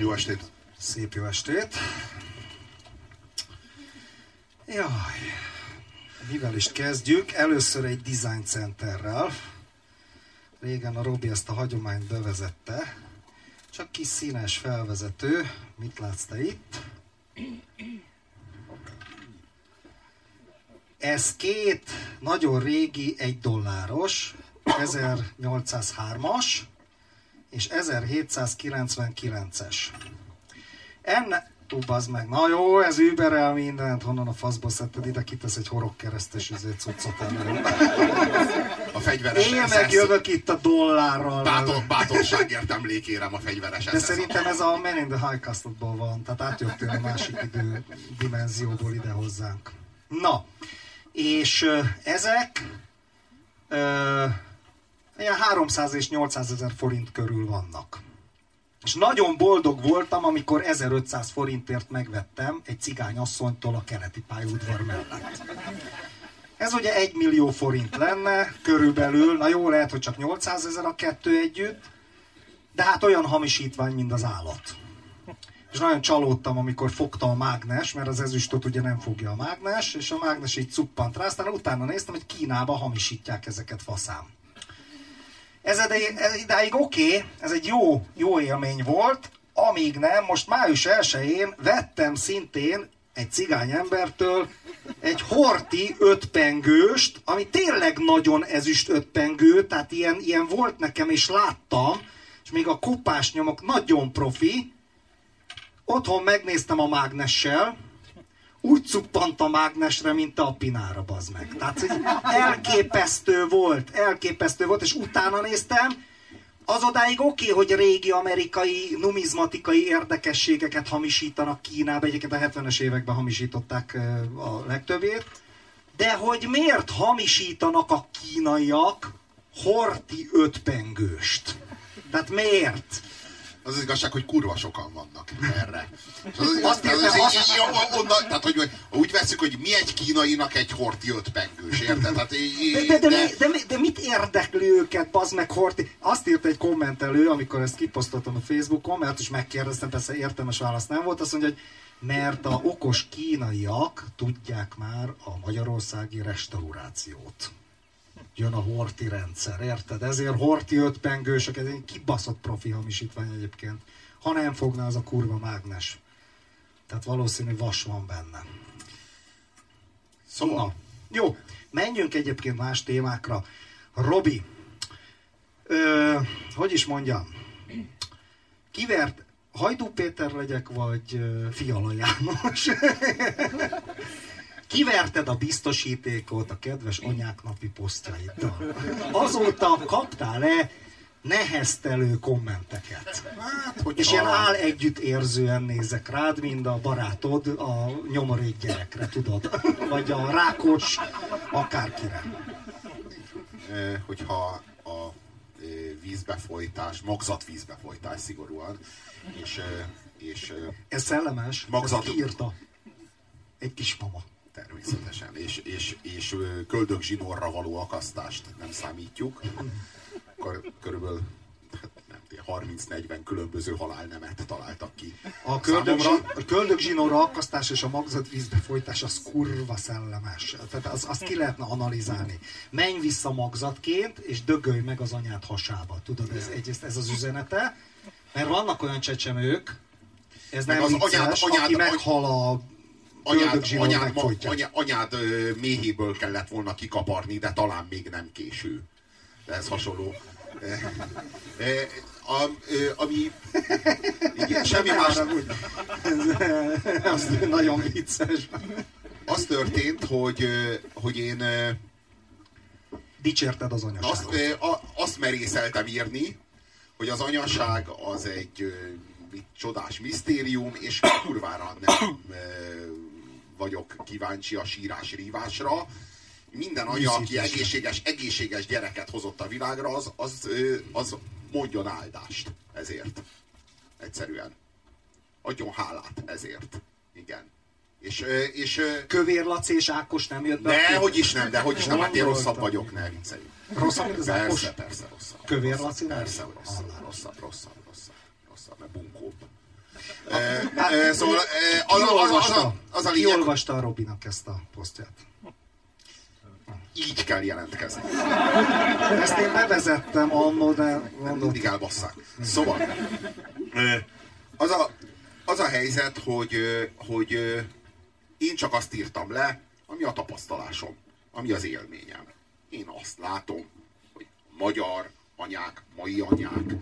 Jó estét! Szép jó estét! Jaj, mivel is kezdjük? Először egy design centerrel. Régen a Robi ezt a hagyományt bevezette. Csak kis színes felvezető. Mit látsz te itt? Ez két nagyon régi, egy dolláros, 1803-as és 1799-es. Enne, Tú, bazd meg. Na jó, ez überel mindent, honnan a faszból szedted ide, kitesz egy horogkeresztes üzét cuccot elő. A fegyveres Én SS meg jövök itt a dollárral. Bátor, bátorságért emlékérem a fegyveres De szerintem ez a Men in the High Castleból van, tehát átjöttél a másik idő dimenzióból ide hozzánk. Na, és ezek ö, ilyen 300 és 800 ezer forint körül vannak. És nagyon boldog voltam, amikor 1500 forintért megvettem egy cigányasszonytól a keleti pályaudvar mellett. Ez ugye 1 millió forint lenne, körülbelül, na jó, lehet, hogy csak 800 ezer a kettő együtt, de hát olyan hamisítvány, mint az állat. És nagyon csalódtam, amikor fogta a mágnes, mert az ezüstöt ugye nem fogja a mágnes, és a mágnes így cuppant rá, aztán utána néztem, hogy Kínába hamisítják ezeket faszám. Ez, ide- ez idáig oké, okay, ez egy jó, jó élmény volt, amíg nem, most május 1-én vettem szintén egy cigány embertől egy horti ötpengőst, ami tényleg nagyon ezüst ötpengő, tehát ilyen, ilyen volt nekem, és láttam, és még a kopás nyomok nagyon profi. Otthon megnéztem a mágnessel, úgy cuppant a mágnesre, mint a pinára, bazd meg. Tehát hogy elképesztő volt, elképesztő volt, és utána néztem, az odáig oké, okay, hogy régi amerikai numizmatikai érdekességeket hamisítanak Kínába, egyébként a 70-es években hamisították a legtöbbét, de hogy miért hamisítanak a kínaiak horti ötpengőst? Tehát miért? Az az igazság, hogy kurva sokan vannak erre. És az, az, Azt az, az, az, így, így, onnan, tehát, hogy úgy veszik, hogy mi egy kínainak egy horti ötpengős, érted? Tehát, így- De, de, de, de, mi, de, mi, de mit érdekli őket, bazd meg Horti? Azt írt egy kommentelő, amikor ezt kiposztoltam a Facebookon, mert is megkérdeztem, persze értelmes válasz nem volt, azt mondja, hogy mert a okos kínaiak tudják már a magyarországi restaurációt. Jön a Horti rendszer, érted? Ezért Horti ötpengősök, ez egy kibaszott profi hamisítvány egyébként. Ha nem fogná az a kurva mágnes. Tehát valószínű vas van benne. szóval, jó, menjünk egyébként más témákra. Robi, ö, hogy is mondjam, kivert, Hajdú Péter legyek, vagy Fiala János? Kiverted a biztosítékot a kedves anyák napi posztjaiddal. Azóta kaptál-e neheztelő kommenteket? hát, hogy És ilyen áll együtt érzően nézek rád, mint a barátod a nyomorék gyerekre, tudod? Vagy a rákos akárkire. hogyha a vízbefolytás, magzatvízbefolytás szigorúan, és, és Ez szellemes. Magzat- Ezt írta. Egy kismama. Természetesen, és, és, és ö, köldögzsinórra való akasztást nem számítjuk, akkor körülbelül hát nem tudom, 30-40 különböző halálnemet találtak ki. A Számomra a zsinóra akasztás és a magzat vízbefolytás az kurva szellemes. Tehát az, azt ki lehetne analizálni. Menj vissza magzatként, és dögölj meg az anyád hasába. Tudod, ez, egyrészt ez az üzenete. Mert vannak olyan csecsemők, ez Meg nem az vicces, anyád- anyád- aki meghal a anyád, anyád, ma, anyád, anyád méhéből kellett volna kikaparni, de talán még nem késő. De ez hasonló. Eh, eh, A, ami igen, semmi más, Ez nagyon vicces. az történt, hogy, hogy én Dicsérted az azt, anyaságot. ö, a, azt merészeltem írni, hogy az anyaság az egy mit, csodás misztérium, és kurvára nem vagyok kíváncsi a sírás-rívásra. Minden anya, aki egészséges, egészséges gyereket hozott a világra, az, az, az mondjon áldást ezért. Egyszerűen. Adjon hálát ezért. Igen. És, és Kövér Laci és Ákos nem jött be? de, hogy is nem, de hogy is nem, hát én rosszabb vagyok, ne vicceljük. Rosszabb, mint az Ákos? Persze, persze, rosszabb. Kövér rosszabb, Laci? Persze, rosszabb, rosszabb, rosszabb, rosszabb, rosszabb, mert bunkóbb. Szóval az, az, az, az a lényeg... olvasta a Robinak ezt a posztját? Így kell jelentkezni. Ezt én bevezettem annó, de. Mindig elbasszák. Szóval, az a, az a helyzet, hogy, hogy én csak azt írtam le, ami a tapasztalásom, ami az élményem. Én azt látom, hogy magyar anyák, mai anyák,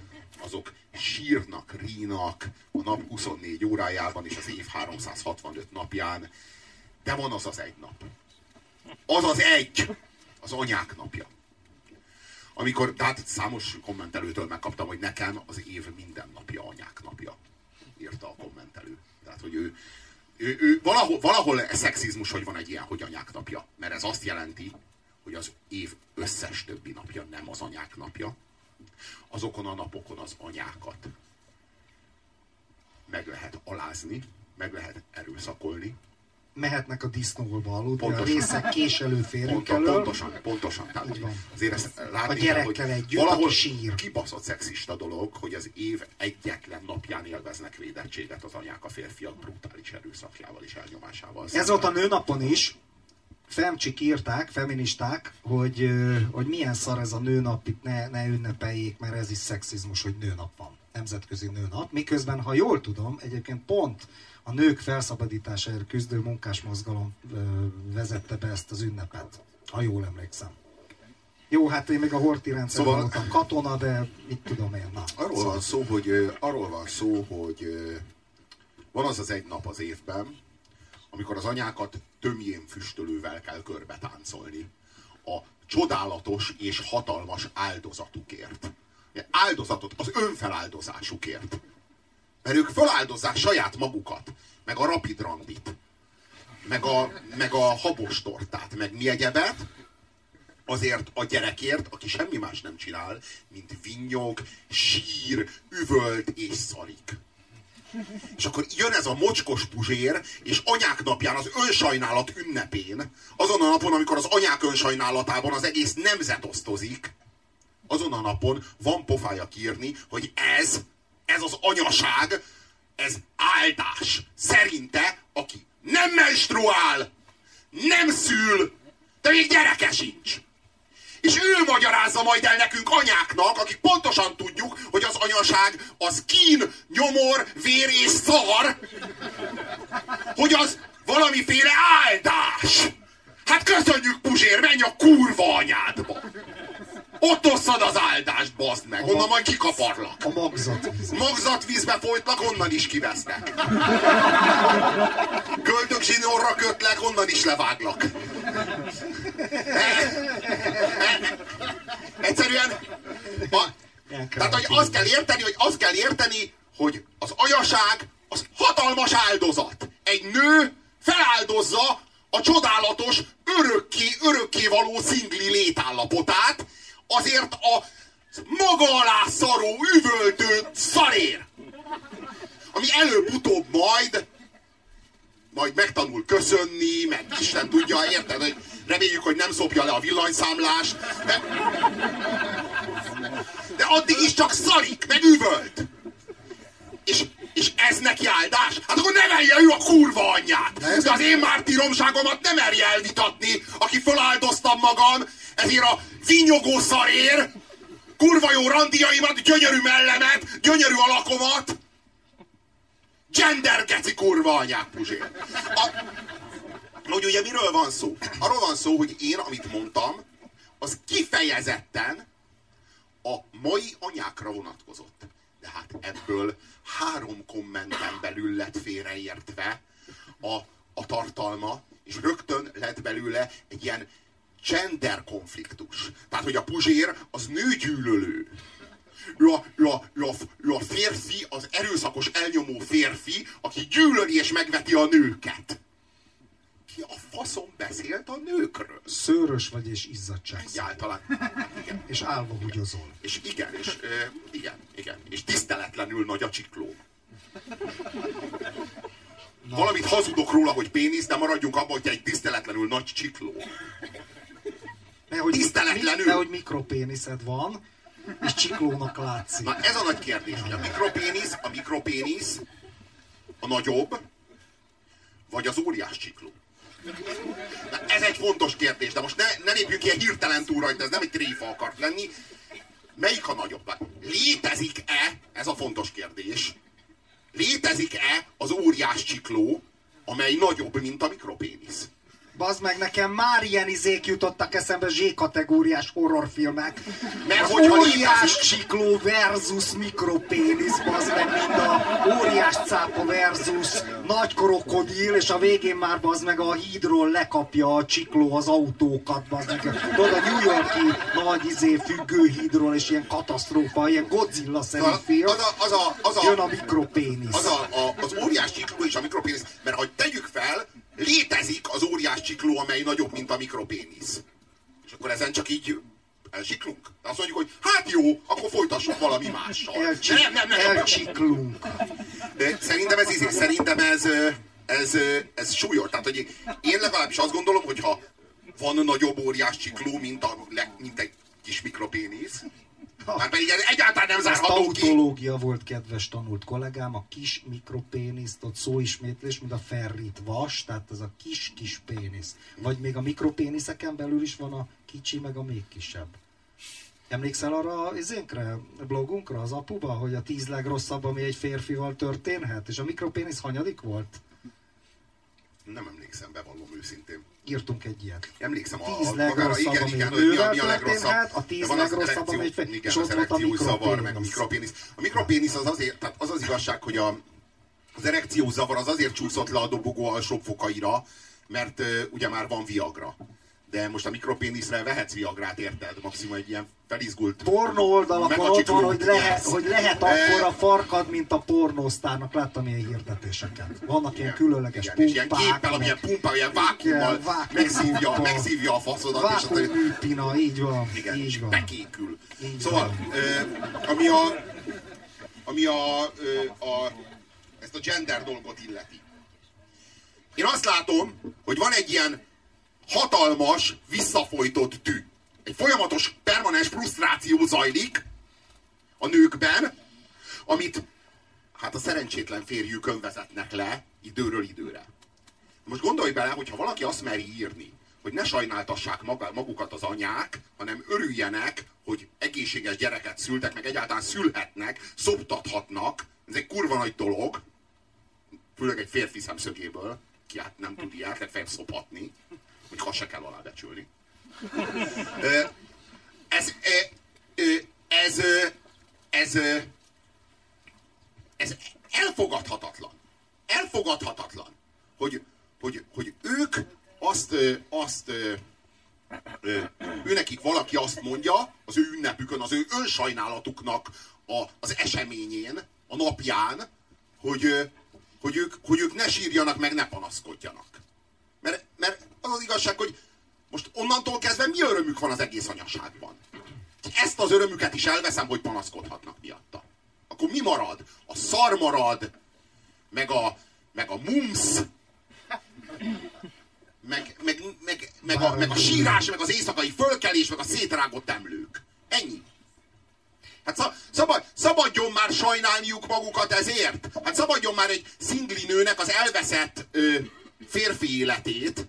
azok sírnak, rínak a nap 24 órájában és az év 365 napján, de van az az egy nap. Az az egy, az anyák napja. Amikor, tehát számos kommentelőtől megkaptam, hogy nekem az év minden napja anyák napja. Írta a kommentelő. Tehát, hogy ő, ő, ő valahol, valahol szexizmus, hogy van egy ilyen, hogy anyák napja. Mert ez azt jelenti, hogy az év összes többi napja nem az anyák napja. Azokon a napokon az anyákat meg lehet alázni, meg lehet erőszakolni, mehetnek a disznóba aludni, pontosan. a részek késelő férünk elől. Pontosan, pontosan. Tehát azért ezt látni a gyerekkel kell, együtt, valahol sír. kibaszott szexista dolog, hogy az év egyetlen napján élveznek védettséget az anyák a férfiak brutális erőszakjával és elnyomásával. Ez volt a nőnapon is, Femcsik írták, feministák, hogy, hogy milyen szar ez a nőnap, itt ne, ne ünnepeljék, mert ez is szexizmus, hogy nőnap van, nemzetközi nőnap. Miközben, ha jól tudom, egyébként pont a nők felszabadításáért küzdő munkásmozgalom vezette be ezt az ünnepet, ha jól emlékszem. Jó, hát én még a horti rendszer szóval, voltam katona, de mit tudom én. Na, arról, szóval. van szó, hogy, arról van szó, hogy van az az egy nap az évben, amikor az anyákat tömjén füstölővel kell körbe táncolni. A csodálatos és hatalmas áldozatukért. Áldozatot, az önfeláldozásukért. Mert ők feláldozzák saját magukat, meg a rapid randit, meg a, meg a habos tortát, meg mi egyebet, azért a gyerekért, aki semmi más nem csinál, mint vinnyog, sír, üvölt és szarik. És akkor jön ez a mocskos puzsér, és anyák napján, az önsajnálat ünnepén, azon a napon, amikor az anyák önsajnálatában az egész nemzet osztozik, azon a napon van pofája kírni, hogy ez ez az anyaság, ez áldás. Szerinte, aki nem menstruál, nem szül, de még gyereke sincs. És ő magyarázza majd el nekünk anyáknak, akik pontosan tudjuk, hogy az anyaság az kín, nyomor, vér és szar, hogy az valamiféle áldás. Hát köszönjük, Puzsér, menj a kurva anyádba! Ott osszad az áldást, bazd meg. Onnan majd kikaparlak. A magzatvíz. Magzatvízbe folytlak, onnan is kivesznek. Költök zsinórra kötlek, onnan is leváglak. Egyszerűen... A, tehát, hogy azt kell érteni, hogy azt kell érteni, hogy az anyaság az hatalmas áldozat. Egy nő feláldozza a csodálatos, örökké, örökké való szingli létállapotát, azért a maga alá szaró, üvöltő szarér, ami előbb-utóbb majd majd megtanul köszönni, meg Isten tudja, érted, hogy reméljük, hogy nem szopja le a villanyszámlást, de, de addig is csak szarik, meg üvölt. És, és ez neki áldás? Hát akkor nevelje ő a kurva anyját! De az én mártíromságomat nem merje elvitatni, aki feláldoztam magam, ezért a vinyogó szarér, kurva jó randiaimat, gyönyörű mellemet, gyönyörű alakomat, gendergeci kurva anyák, Puzsér. A, hogy ugye miről van szó? Arról van szó, hogy én, amit mondtam, az kifejezetten a mai anyákra vonatkozott. De hát ebből három kommenten belül lett félreértve a, a tartalma, és rögtön lett belőle egy ilyen gender konfliktus. Tehát, hogy a Puzsér az nőgyűlölő. Ő a, ő, a, ő, a, ő a férfi, az erőszakos, elnyomó férfi, aki gyűlöli és megveti a nőket. Ki a faszom beszélt a nőkről? Szőrös vagy és izzadság. Egyáltalán. Igen. És állva húgyozol. És igen, és ö, igen, igen. És tiszteletlenül nagy a csikló. Na. Valamit hazudok róla, hogy pénisz, de maradjunk abban, hogy egy tiszteletlenül nagy csikló. Nehogy, Tiszteletlenül. Nehogy mikropéniszed van, és csiklónak látszik. Na ez a nagy kérdés, hogy a mikropénisz, a mikropénisz a nagyobb, vagy az óriás csikló? Na, ez egy fontos kérdés, de most ne, ne lépjünk ilyen hirtelen túl rajta, ez nem egy tréfa akart lenni. Melyik a nagyobb? Létezik-e, ez a fontos kérdés, létezik-e az óriás csikló, amely nagyobb, mint a mikropénisz? Bazd meg, nekem már ilyen izék jutottak eszembe Z-kategóriás horrorfilmek. Mert Az hogyha óriás csikló versus mikropénisz, bazd meg, mint a óriás cápa versus nagy krokodil, és a végén már bazd meg a hídról lekapja a csikló az autókat, bazd meg. Tudod, a New Yorki nagy izé függőhídról, és ilyen katasztrófa, ilyen Godzilla-szerű Az film. a, az a, az a, Jön a mikropénisz. az, a, a, az óriás csikló és a mikropénisz, mert hogy tegyük fel, létezik az óriás csikló, amely nagyobb, mint a mikropénisz. És akkor ezen csak így elsiklunk. Azt mondjuk, hogy hát jó, akkor folytassuk valami mással. Elcsik, nem, nem, nem. elcsiklunk. Szerintem ez, izé, szerintem ez, ez, ez súlyos. Tehát, hogy én legalábbis azt gondolom, hogy ha van nagyobb óriás csikló, mint, a, mint egy kis mikropénisz, már pedig ez egyáltalán nem zárható ki. tautológia volt, kedves tanult kollégám, a kis mikropéniszt, ott szóismétlés, mint a ferrit vas, tehát ez a kis-kis pénisz. Vagy még a mikropéniszeken belül is van a kicsi, meg a még kisebb. Emlékszel arra az izénkre, a blogunkra, az apuba, hogy a tíz legrosszabb, ami egy férfival történhet? És a mikropénisz hanyadik volt? Nem emlékszem, bevallom őszintén. Írtunk egy ilyet. Emlékszem a, Tíz legrosszabb, igen, igen, hogy mi a, legrosszabb. történhet, a tíz legrosszabb, ami egy igen, és ott volt a zavar, meg a mikropénisz. mikropénisz. A mikropénisz az azért, tehát az az igazság, hogy a, az erekciós zavar az azért csúszott le a dobogó alsóbb fokaira, mert uh, ugye már van Viagra. De most a mikropéniszre vehetsz Viagrát, érted? Maximum egy ilyen felizgult... pornó oldalakon ott van, hogy lehet, hogy lehet Eh, akkor a farkad, mint a pornósztárnak. Láttam ilyen hirdetéseket. Vannak ilyen különleges igen, és ilyen pumpák. képpel, amilyen meg pumpa, ilyen vákummal Igen, vákum megszívja, megszívja a faszodat, Vákumműpina, így van. Igen, így van. bekékül. Így szóval, van. ö, ami a, ami a, ö, a, ezt a gender dolgot illeti. Én azt látom, hogy van egy ilyen hatalmas, visszafolytott tű. Egy folyamatos, permanens frusztráció zajlik a nőkben, amit hát a szerencsétlen férjükön vezetnek le időről időre. Most gondolj bele, hogyha valaki azt meri írni, hogy ne sajnáltassák magukat az anyák, hanem örüljenek, hogy egészséges gyereket szültek, meg egyáltalán szülhetnek, szoptathatnak. Ez egy kurva nagy dolog, főleg egy férfi szemszögéből, ki hát nem tud ilyet, legfeljebb szopatni, hogy azt se kell alábecsülni. Ez, ez, ez, ö, ez elfogadhatatlan. Elfogadhatatlan, hogy, hogy, hogy ők azt, azt őnekik valaki azt mondja, az ő ünnepükön, az ő önsajnálatuknak a, az eseményén, a napján, hogy, hogy, ők, hogy ők ne sírjanak, meg ne panaszkodjanak. Mert, mert az az igazság, hogy most onnantól kezdve mi örömük van az egész anyaságban? Ezt az örömüket is elveszem, hogy panaszkodhatnak miatta. Akkor mi marad? A szar marad, meg a, meg a mumsz, meg, meg, meg, meg, a, meg a sírás, meg az éjszakai fölkelés, meg a szétrágott emlők. Ennyi. Hát szab, szabad, szabadjon már sajnálniuk magukat ezért. Hát szabadjon már egy szingli nőnek az elveszett ö, férfi életét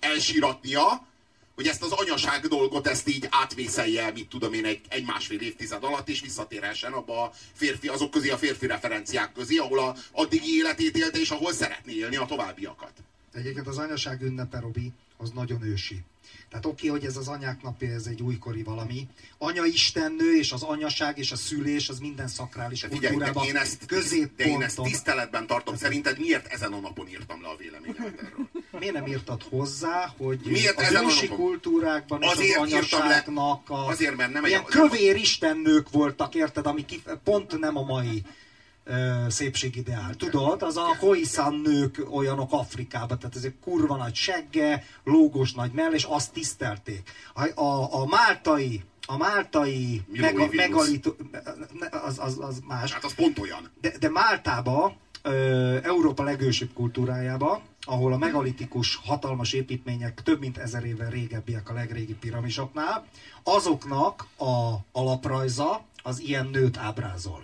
elsíratnia, hogy ezt az anyaság dolgot ezt így átvészelje, mit tudom én, egy, egy másfél évtized alatt, és visszatérhessen abba a férfi, azok közé a férfi referenciák közé, ahol a addigi életét élte, és ahol szeretné élni a továbbiakat. Egyébként az anyaság ünnepe, Robi, az nagyon ősi. Tehát oké, hogy ez az anyák napja, ez egy újkori valami. Anya istennő és az anyaság és a szülés, az minden szakrális De figyelj, de kultúrában én, ezt, de középponton. én ezt tiszteletben tartom. Szerinted miért ezen a napon írtam le a véleményemet erről? Miért nem írtad hozzá, hogy Miért az ősi kultúrákban Azért az anyaságnak a... azért, mert nem egy- ilyen kövér istennők voltak, érted, ami kif- pont nem a mai szépségideál. Tudod, az a hoiszan nők olyanok Afrikában, tehát ez egy kurva nagy segge, lógos nagy mell, és azt tisztelték. A, a, a máltai, a máltai mega, Vénusz. megalito, az, az, az más. Hát az pont olyan. De, de Máltába, Európa legősibb kultúrájába, ahol a megalitikus hatalmas építmények több mint ezer éve régebbiek a legrégi piramisoknál, azoknak a alaprajza az ilyen nőt ábrázol.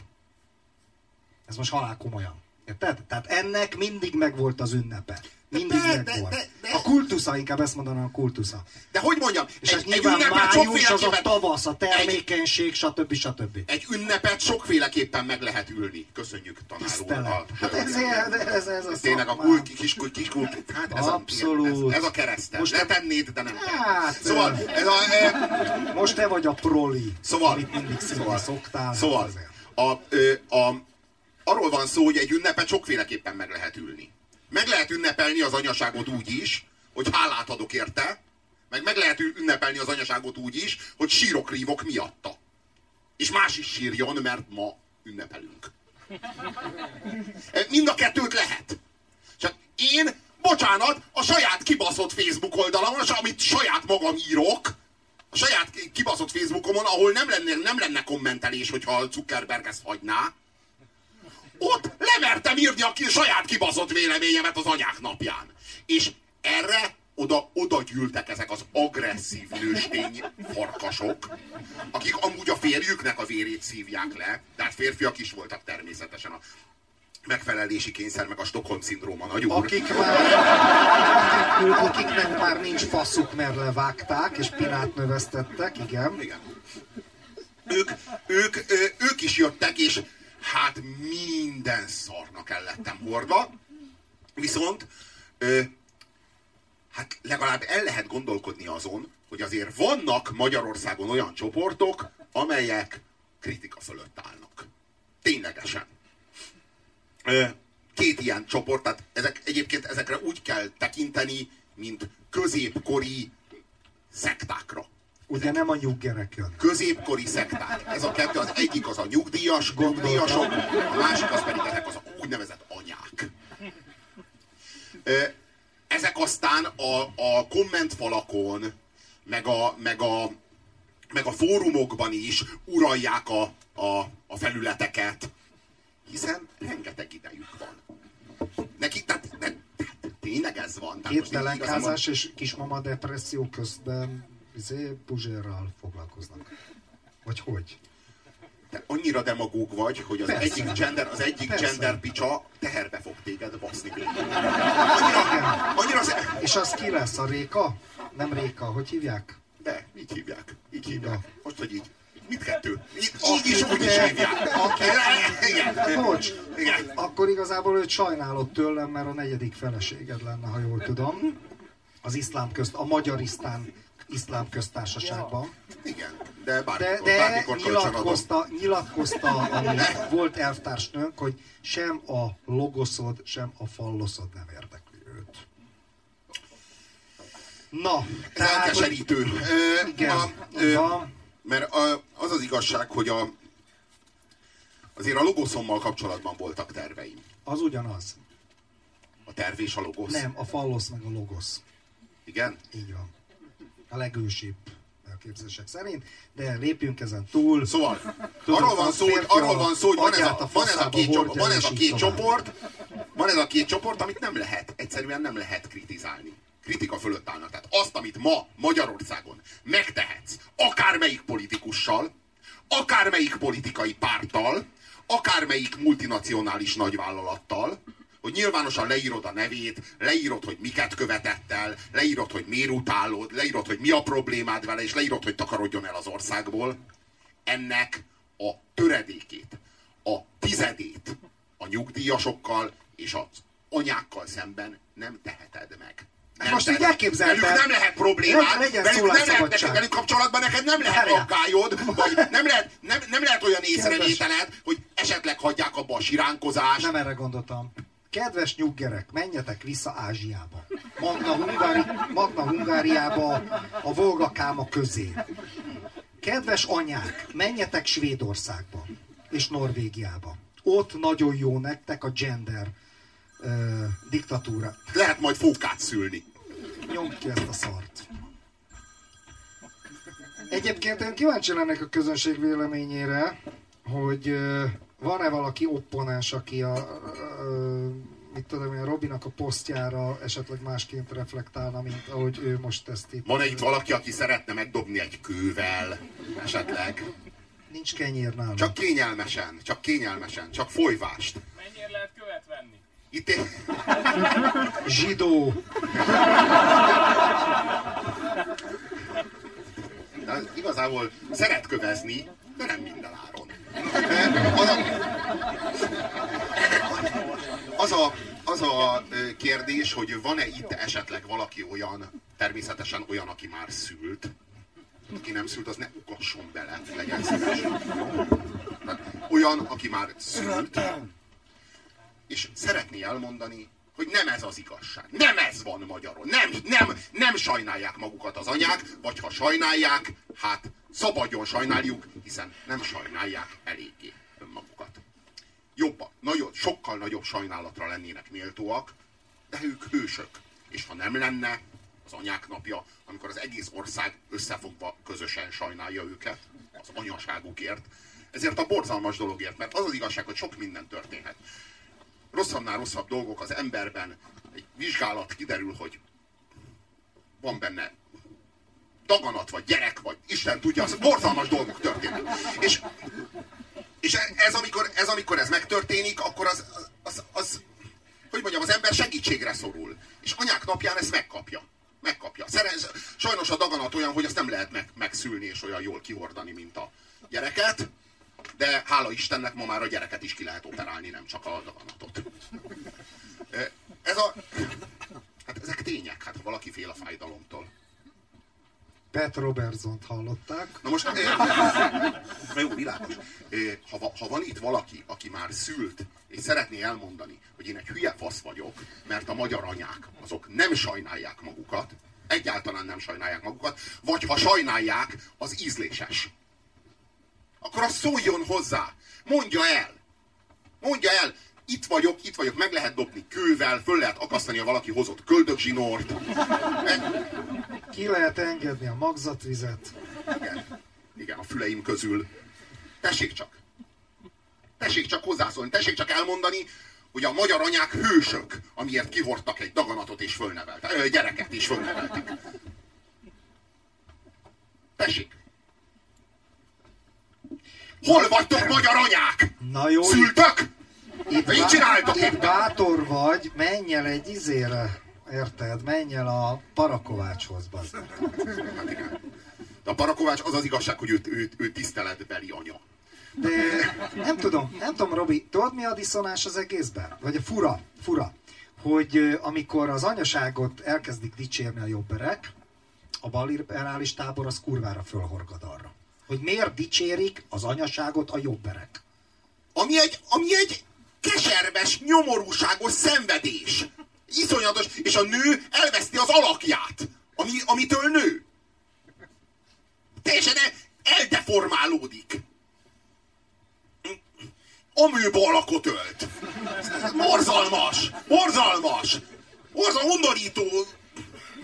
Ez most halál komolyan. Érted? Tehát ennek mindig megvolt az ünnepe. Mindig De- meg de- de- de- A kultusza, inkább ezt mondanám, a kultusza. De hogy mondjam, És egy, egy nyilván ünnepet május az a tavasz, a termékenység, stb. stb. egy ünnepet sokféleképpen meg lehet ülni. Köszönjük, tanár úr. A- Hát ez, ez, ez a Tényleg a kul, kis, kis, kis kul, hát ez Abszolút. A, ez, ez a keresztel. Most- Letennéd, de nem. Hát, Szóval, ez a, e, Most te vagy a proli, Szóval- amit mindig szóval- szoktál. Szóval, hát a, ö, a, arról van szó, hogy egy ünnepet sokféleképpen meg lehet ülni. Meg lehet ünnepelni az anyaságot úgy is, hogy hálát adok érte, meg meg lehet ünnepelni az anyaságot úgy is, hogy sírok, rívok miatta. És más is sírjon, mert ma ünnepelünk. Mind a kettőt lehet. Csak én, bocsánat, a saját kibaszott Facebook oldalamon, amit saját magam írok, a saját kibaszott Facebookomon, ahol nem lenne, nem lenne kommentelés, hogyha Zuckerberg ezt hagyná, ott lemertem írni a ki, saját kibaszott véleményemet az anyák napján. És erre oda, oda gyűltek ezek az agresszív nőstény farkasok, akik amúgy a férjüknek a vérét szívják le, de hát férfiak is voltak természetesen a megfelelési kényszer, meg a Stockholm-szindróma nagy úr. Akik már, akik, akiknek már nincs faszuk, mert levágták, és pinát növesztettek, igen. Igen. Ők, ők, ők is jöttek, és hát minden szarnak el lettem hordva. Viszont ö, hát legalább el lehet gondolkodni azon, hogy azért vannak Magyarországon olyan csoportok, amelyek kritika fölött állnak. Ténylegesen. Ö, két ilyen csoport, tehát ezek, egyébként ezekre úgy kell tekinteni, mint középkori szektákra Ugye nem a nyuggerek jön. középkori szekták. Ez a kettő, az egyik az a nyugdíjas, nyugdíjasok, a másik az pedig ezek az úgynevezett anyák. Ezek aztán a, a kommentfalakon, meg a, meg, a, meg a fórumokban is uralják a, a, a felületeket, hiszen rengeteg idejük van. Nekik, tehát, de, tényleg ez van. Tehát Két most így igazán telenkázás és kismama depresszió közben izé, puzsérral foglalkoznak. Vagy hogy? Te annyira demagóg vagy, hogy az Persze. egyik gender, az egyik Persze. gender picsa teherbe fog téged baszni. Annyira, annyira, ze- És az ki lesz? A Réka? Nem Réka, hogy hívják? de, így hívják. Így hívják. Most, hogy így. Mit kettő? Így, így is, úgy is hívják. aki- Igen. Bocs, Igen. akkor igazából őt sajnálod tőlem, mert a negyedik feleséged lenne, ha jól tudom. Az iszlám közt, a Magyarisztán iszlám köztársaságban. Igen. De bármikor, De, de bármikor nyilatkozta, nyilatkozta a volt elvtársnőnk, hogy sem a logoszod, sem a falloszod nem érdekli őt. Na, Ez tehát, hogy- elkeserítő. Ö, igen, a- ö, van. Mert a, az az igazság, hogy a, azért a logoszommal kapcsolatban voltak terveim. az ugyanaz. A terv és a logosz. Nem, a fallosz meg a logosz. Igen? Így van. A legősibb elképzelések szerint, de lépjünk ezen túl. Szóval, Tudod, arról van szó, hogy, arról van szó, hogy van ez a, van ez a két, csoport, van ez a két csoport, van ez a két csoport, amit nem lehet, egyszerűen nem lehet kritizálni. Kritika fölött állnak. Tehát azt, amit ma Magyarországon megtehetsz, akármelyik politikussal, akármelyik politikai párttal, akármelyik multinacionális nagyvállalattal, hogy nyilvánosan leírod a nevét, leírod, hogy miket követett el, leírod, hogy miért utálod, leírod, hogy mi a problémád vele, és leírod, hogy takarodjon el az országból, ennek a töredékét, a tizedét a nyugdíjasokkal és az anyákkal szemben nem teheted meg. Nem Most így elképzeltem. Velük nem lehet problémád, velük nem lehet neked, velük kapcsolatban neked nem lehet aggályod, vagy nem lehet, nem, nem lehet olyan észrevételed, hogy esetleg hagyják abba a siránkozást. Nem erre gondoltam. Kedves nyuggerek, menjetek vissza Ázsiába. Magna, Hungári, Magna Hungáriába, a Volgakáma közé. Kedves anyák, menjetek Svédországba és Norvégiába. Ott nagyon jó nektek a gender ö, diktatúra. Lehet majd fókát szülni. Nyomd ki ezt a szart. Egyébként én kíváncsi lennék a közönség véleményére, hogy ö, van-e valaki opponens, aki a, ö, mit tudom én, Robinak a posztjára esetleg másként reflektálna, mint ahogy ő most ezt itt. Van-e itt valaki, aki szeretne megdobni egy kővel, esetleg? Nincs kenyér nálam. Csak kényelmesen, csak kényelmesen, csak folyvást. Mennyire lehet követve? Itt én... Zsidó. De igazából szeret kövezni, de nem minden áron. Az a, az a, az a kérdés, hogy van-e itt esetleg valaki olyan, természetesen olyan, aki már szült, aki nem szült, az ne ukasson bele, legyen szíves. Olyan, aki már szült, és szeretné elmondani, hogy nem ez az igazság. Nem ez van magyaron. Nem, nem, nem sajnálják magukat az anyák, vagy ha sajnálják, hát szabadjon sajnáljuk, hiszen nem sajnálják eléggé önmagukat. Jobban, nagyon, sokkal nagyobb sajnálatra lennének méltóak, de ők hősök. És ha nem lenne az anyák napja, amikor az egész ország összefogva közösen sajnálja őket, az anyaságukért, ezért a borzalmas dologért, mert az az igazság, hogy sok minden történhet rosszabbnál rosszabb dolgok az emberben, egy vizsgálat kiderül, hogy van benne daganat, vagy gyerek, vagy Isten tudja, az borzalmas dolgok történnek. És, és ez, amikor, ez, amikor ez megtörténik, akkor az, az, az, hogy mondjam, az ember segítségre szorul. És anyák napján ezt megkapja. Megkapja. Szerez, sajnos a daganat olyan, hogy azt nem lehet meg, megszülni és olyan jól kihordani, mint a gyereket de hála Istennek ma már a gyereket is ki lehet operálni, nem csak a daganatot. Ez a... Hát ezek tények, hát ha valaki fél a fájdalomtól. Pat Robertson-t hallották. Na most, na jó, világos. Ha, ha van itt valaki, aki már szült, és szeretné elmondani, hogy én egy hülye fasz vagyok, mert a magyar anyák azok nem sajnálják magukat, egyáltalán nem sajnálják magukat, vagy ha sajnálják, az ízléses akkor az szóljon hozzá. Mondja el. Mondja el. Itt vagyok, itt vagyok, meg lehet dobni kővel, föl lehet akasztani, ha valaki hozott köldögzsinort. Ki lehet engedni a magzatvizet. Igen. Igen, a füleim közül. Tessék csak. Tessék csak hozzászólni, tessék csak elmondani, hogy a magyar anyák hősök, amiért kihordtak egy daganatot és fölneveltek, gyereket is fölneveltek. Tessék. Hol vagytok magyar anyák? Na jó. Szültök? Itt, bá- csináltok itt bátor vagy, menj el egy izére, érted? Menj el a Parakovácshoz, bazd. De a Parakovács az az igazság, hogy ő, ő, ő tiszteletbeli anya. De nem tudom, nem tudom, Robi, tudod mi a diszonás az egészben? Vagy a fura, fura, hogy amikor az anyaságot elkezdik dicsérni a jobberek, a balliberális tábor az kurvára fölhorgad arra hogy miért dicsérik az anyaságot a jobberek. Ami egy, ami egy keserves, nyomorúságos szenvedés. Iszonyatos, és a nő elveszti az alakját, ami, amitől nő. Teljesen eldeformálódik. Amőba alakot ölt. Borzalmas! Borzalmas! Borzalmas, undorító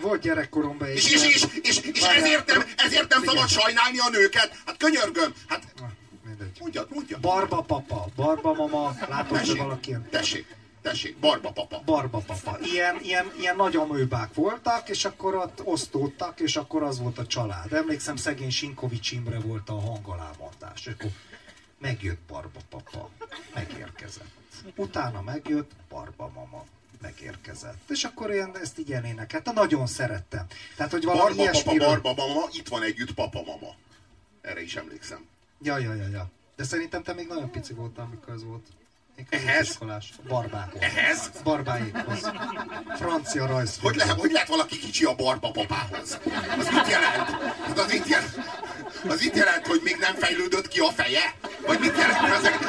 volt gyerekkoromban egy... És, és, és, és, és ezért nem, ezért nem szabad sajnálni a nőket? Hát könyörgöm, hát... Mindegy. Mondjad, mondjad. Barba papa, barba mama, látod, hogy valaki ilyen... Tessék, papa. Barba papa. Ilyen, ilyen, ilyen nagy amőbák voltak, és akkor ott osztódtak, és akkor az volt a család. Emlékszem, szegény Sinkovics Imre volt a hangalámondás. Akkor megjött barba papa, megérkezett. Utána megjött barba mama megérkezett. És akkor én ezt így elénekelte. Nagyon szerettem. Tehát, hogy valami barba, ilyesmiről... Barba, mama, itt van együtt papa, mama. Erre is emlékszem. Ja, ja, ja, ja. De szerintem te még nagyon pici voltál, amikor ez volt. Ehhez? Barbákhoz. Ehhez? Barbáikhoz. Francia rajz. Hogy lehet, hogy lehet valaki kicsi a barba papához? Az mit jelent? Hát az itt jelent, az itt jelent, hogy még nem fejlődött ki a feje? Vagy mit jelent ezek?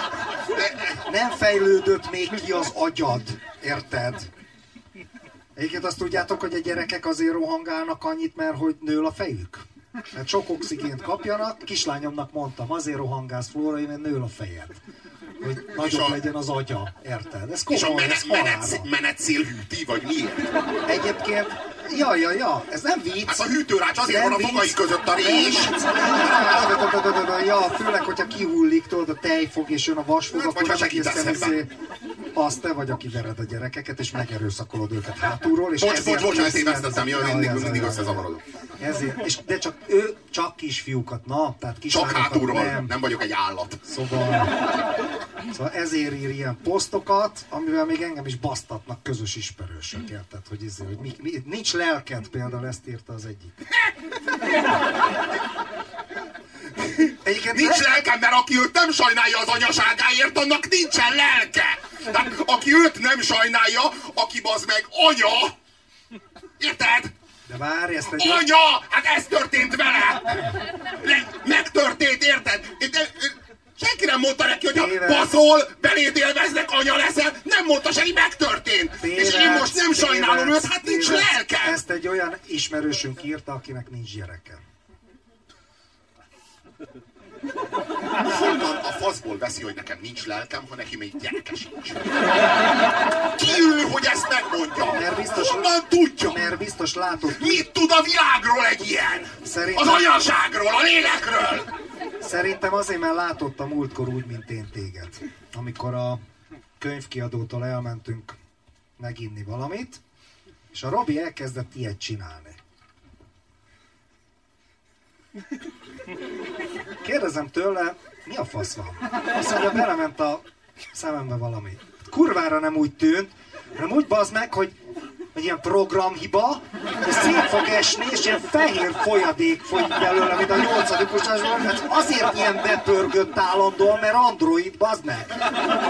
Nem fejlődött még ki az agyad. Érted? Egyébként azt tudjátok, hogy a gyerekek azért rohangálnak annyit, mert hogy nő a fejük? Mert sok oxigént kapjanak, kislányomnak mondtam, azért rohangálsz Flóra, mert nő a fejed hogy nagyobb a... legyen az agya, érted? Ez komoly, és a menet, menet, menetszél hűti, vagy miért? Egyébként, ja, ja, ja, ez nem vicc. Hát a hűtőrács azért van a fogai között a rés. Ja, főleg, hogyha kihullik, tudod, a tejfog, és jön a vasfog, hát, akkor izé, az te vagy, aki vered a gyerekeket, és megerőszakolod őket hátulról. És bocs, bocs, bocs, eltévesztettem, ja, mindig, mindig összezavarodok. Ezért, és, de csak ő, csak kisfiúkat, na, tehát Csak hátulról, nem. nem vagyok egy állat. Szóval Szóval ezért ír ilyen posztokat, amivel még engem is basztatnak közös ismerősök, érted? Hogy, izé, hogy mi, mi, nincs lelked például, ezt írta az egyik. Egyébként nincs le... lelkem, mert aki őt nem sajnálja az anyaságáért, annak nincsen lelke. Tehát aki őt nem sajnálja, aki az meg anya, érted? De várj, ezt egy... Anya! Hát ez történt vele! Le, megtörtént, érted? De, senki nem mondta neki, hogy a baszol, beléd élveznek, anya leszel. Nem mondta senki, megtörtént. Tévedsz, és én most nem tévedsz, sajnálom őt, hát nincs lelke. Ezt egy olyan ismerősünk írta, akinek nincs gyereke. Honnan a faszból veszi, hogy nekem nincs lelkem, ha neki még gyereke sincs? Ki ő, hogy ezt megmondja? Mert biztos, Honnan tudja? Mert biztos látod. Mit tud a világról egy ilyen? Szerintem... Az anyaságról, a lélekről? Szerintem azért, mert látott a múltkor úgy, mint én téged. Amikor a könyvkiadótól elmentünk meginni valamit, és a Robi elkezdett ilyet csinálni. Kérdezem tőle, mi a fasz van? Azt mondja, belement a szemembe valami. Kurvára nem úgy tűnt, hanem úgy bazd meg, hogy egy ilyen programhiba, és szét fog esni, és ilyen fehér folyadék folyik belőle, mint a nyolcadikusásból, mert azért ilyen bepörgött állandóan, mert Android, bazd meg.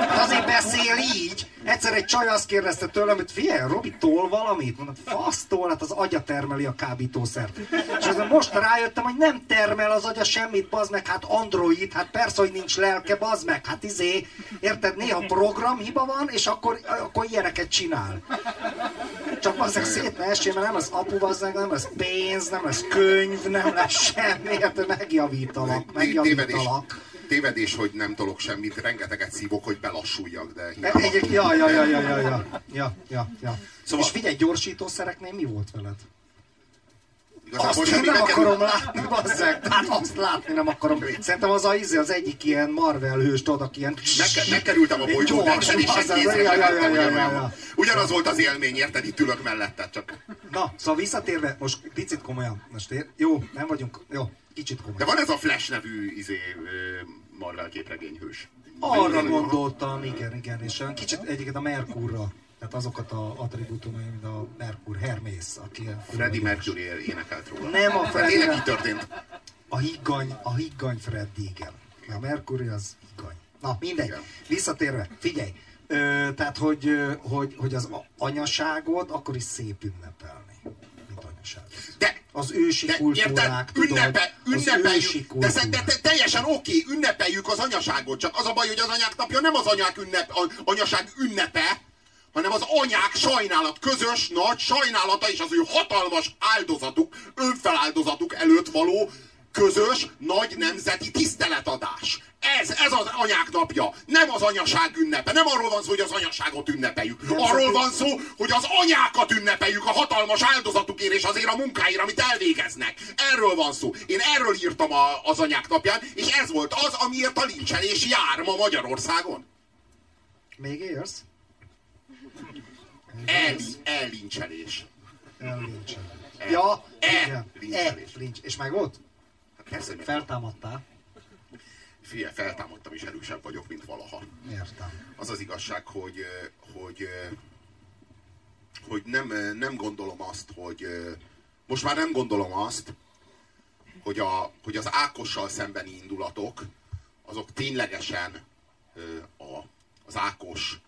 Hát azért beszél így, Egyszer egy csaj azt kérdezte tőlem, hogy figyelj, Robi tol valamit? Mondom, fasz tol, hát az agya termeli a kábítószert. És azon most rájöttem, hogy nem termel az agya semmit, bazd meg, hát android, hát persze, hogy nincs lelke, bazd meg, hát izé, érted, néha program hiba van, és akkor, akkor ilyeneket csinál. Csak bazdmeg szét ne essél, mert nem lesz apu, bazdmeg, nem lesz pénz, nem lesz könyv, nem lesz semmi, érted, megjavítalak, megjavítalak tévedés, hogy nem tolok semmit, rengeteget szívok, hogy belassuljak, de Egy, ja, ja, ja, ja, ja, ja, ja, ja, ja. Szóval... És figyelj, gyorsítószereknél mi volt veled? Igazából azt nem akarom látni, bazzeg. Hát azt látni nem akarom. Szerintem az a izé, az egyik ilyen Marvel hős, tudod, aki ilyen... Megkerültem a bolygót, Ugyanaz volt az élmény, érted? Itt ülök mellette, csak... Na, szóval visszatérve, most picit komolyan. Most ér... Jó, nem vagyunk... Jó, kicsit komolyan. De van ez a Flash nevű izé, Marvel képregényhős. Arra gondoltam, igen, igen, és kicsit egyiket a Merkurra tehát azokat a attribútumai, mint a Merkur, Hermész, aki... Freddie Mercury énekelt róla. Nem a Freddie... Tényleg történt. A higgany, a higgany Freddy, igen. A Mercury az higgany. Na, mindegy. Igen. Visszatérve, figyelj. Ö, tehát, hogy, hogy, hogy az anyaságot akkor is szép anyaságot. De, az ősi de, kultúrák, tudod, ünnepe, ünnepeljük, de, de, de, teljesen oké, okay, ünnepeljük az anyaságot, csak az a baj, hogy az anyák napja nem az anyák ünnep, anyaság ünnepe, hanem az anyák sajnálat, közös, nagy sajnálata és az ő hatalmas áldozatuk, önfeláldozatuk előtt való közös, nagy nemzeti tiszteletadás. Ez, ez az anyák napja, nem az anyaság ünnepe. Nem arról van szó, hogy az anyaságot ünnepeljük. Arról van szó, hogy az anyákat ünnepeljük a hatalmas áldozatukért és azért a munkáért, amit elvégeznek. Erről van szó. Én erről írtam a, az anyák napján, és ez volt az, amiért a lincselés jár ma Magyarországon. Még élsz? El, ellincselés. Ellincselés. Ja, e, igen. E, lincs. És meg volt? Hát persze, Feltámadtál? Fie, feltámadtam és erősebb vagyok, mint valaha. Értem. Az az igazság, hogy, hogy, hogy nem, nem gondolom azt, hogy most már nem gondolom azt, hogy, a, hogy az Ákossal szembeni indulatok, azok ténylegesen a, az Ákos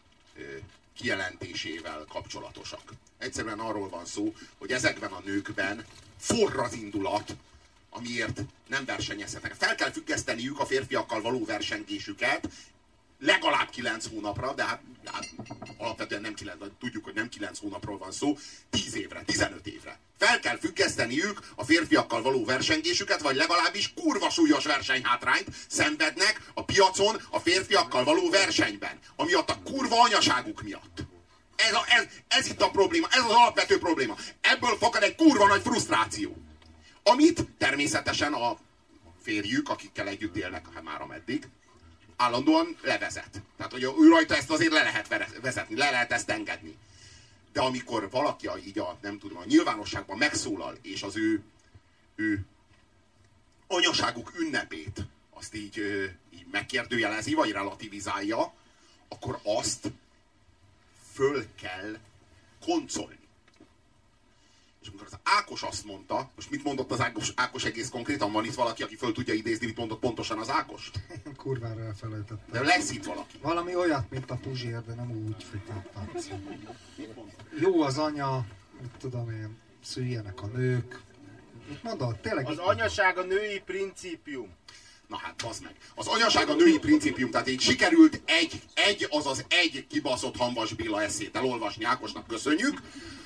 kijelentésével kapcsolatosak. Egyszerűen arról van szó, hogy ezekben a nőkben forr az indulat, amiért nem versenyezhetnek. Fel kell függeszteniük a férfiakkal való versengésüket, legalább 9 hónapra, de hát, hát alapvetően nem 9, tudjuk, hogy nem 9 hónapról van szó, 10 évre, 15 évre. Fel kell függeszteniük a férfiakkal való versengésüket, vagy legalábbis kurva súlyos versenyhátrányt szenvednek a piacon a férfiakkal való versenyben. Amiatt a kurva anyaságuk miatt. Ez, a, ez, ez itt a probléma, ez az alapvető probléma. Ebből fakad egy kurva nagy frusztráció. Amit természetesen a férjük, akikkel együtt élnek, hát már ameddig, állandóan levezet. Tehát, hogy ő rajta ezt azért le lehet vezetni, le lehet ezt engedni. De amikor valaki a, így a, nem tudom, a nyilvánosságban megszólal, és az ő, ő anyaságuk ünnepét, azt így, így megkérdőjelezi, vagy relativizálja, akkor azt föl kell koncolni. És amikor az Ákos azt mondta, most mit mondott az Ákos, Ákos egész konkrétan? Van itt valaki, aki föl tudja idézni, mit mondott pontosan az Ákos? Kurvára elfelejtettem. De lesz itt valaki. Valami olyat, mint a Puzsér, de nem úgy fitattam. Jó az anya, mit tudom én, szüljenek a nők. Mit mondod? Tényleg Az anyaság a női principium. Na hát, bazd meg. Az anyaság a női principium, tehát így sikerült egy, egy, azaz egy kibaszott Hanvas Béla eszét elolvasni, Ákosnak köszönjük.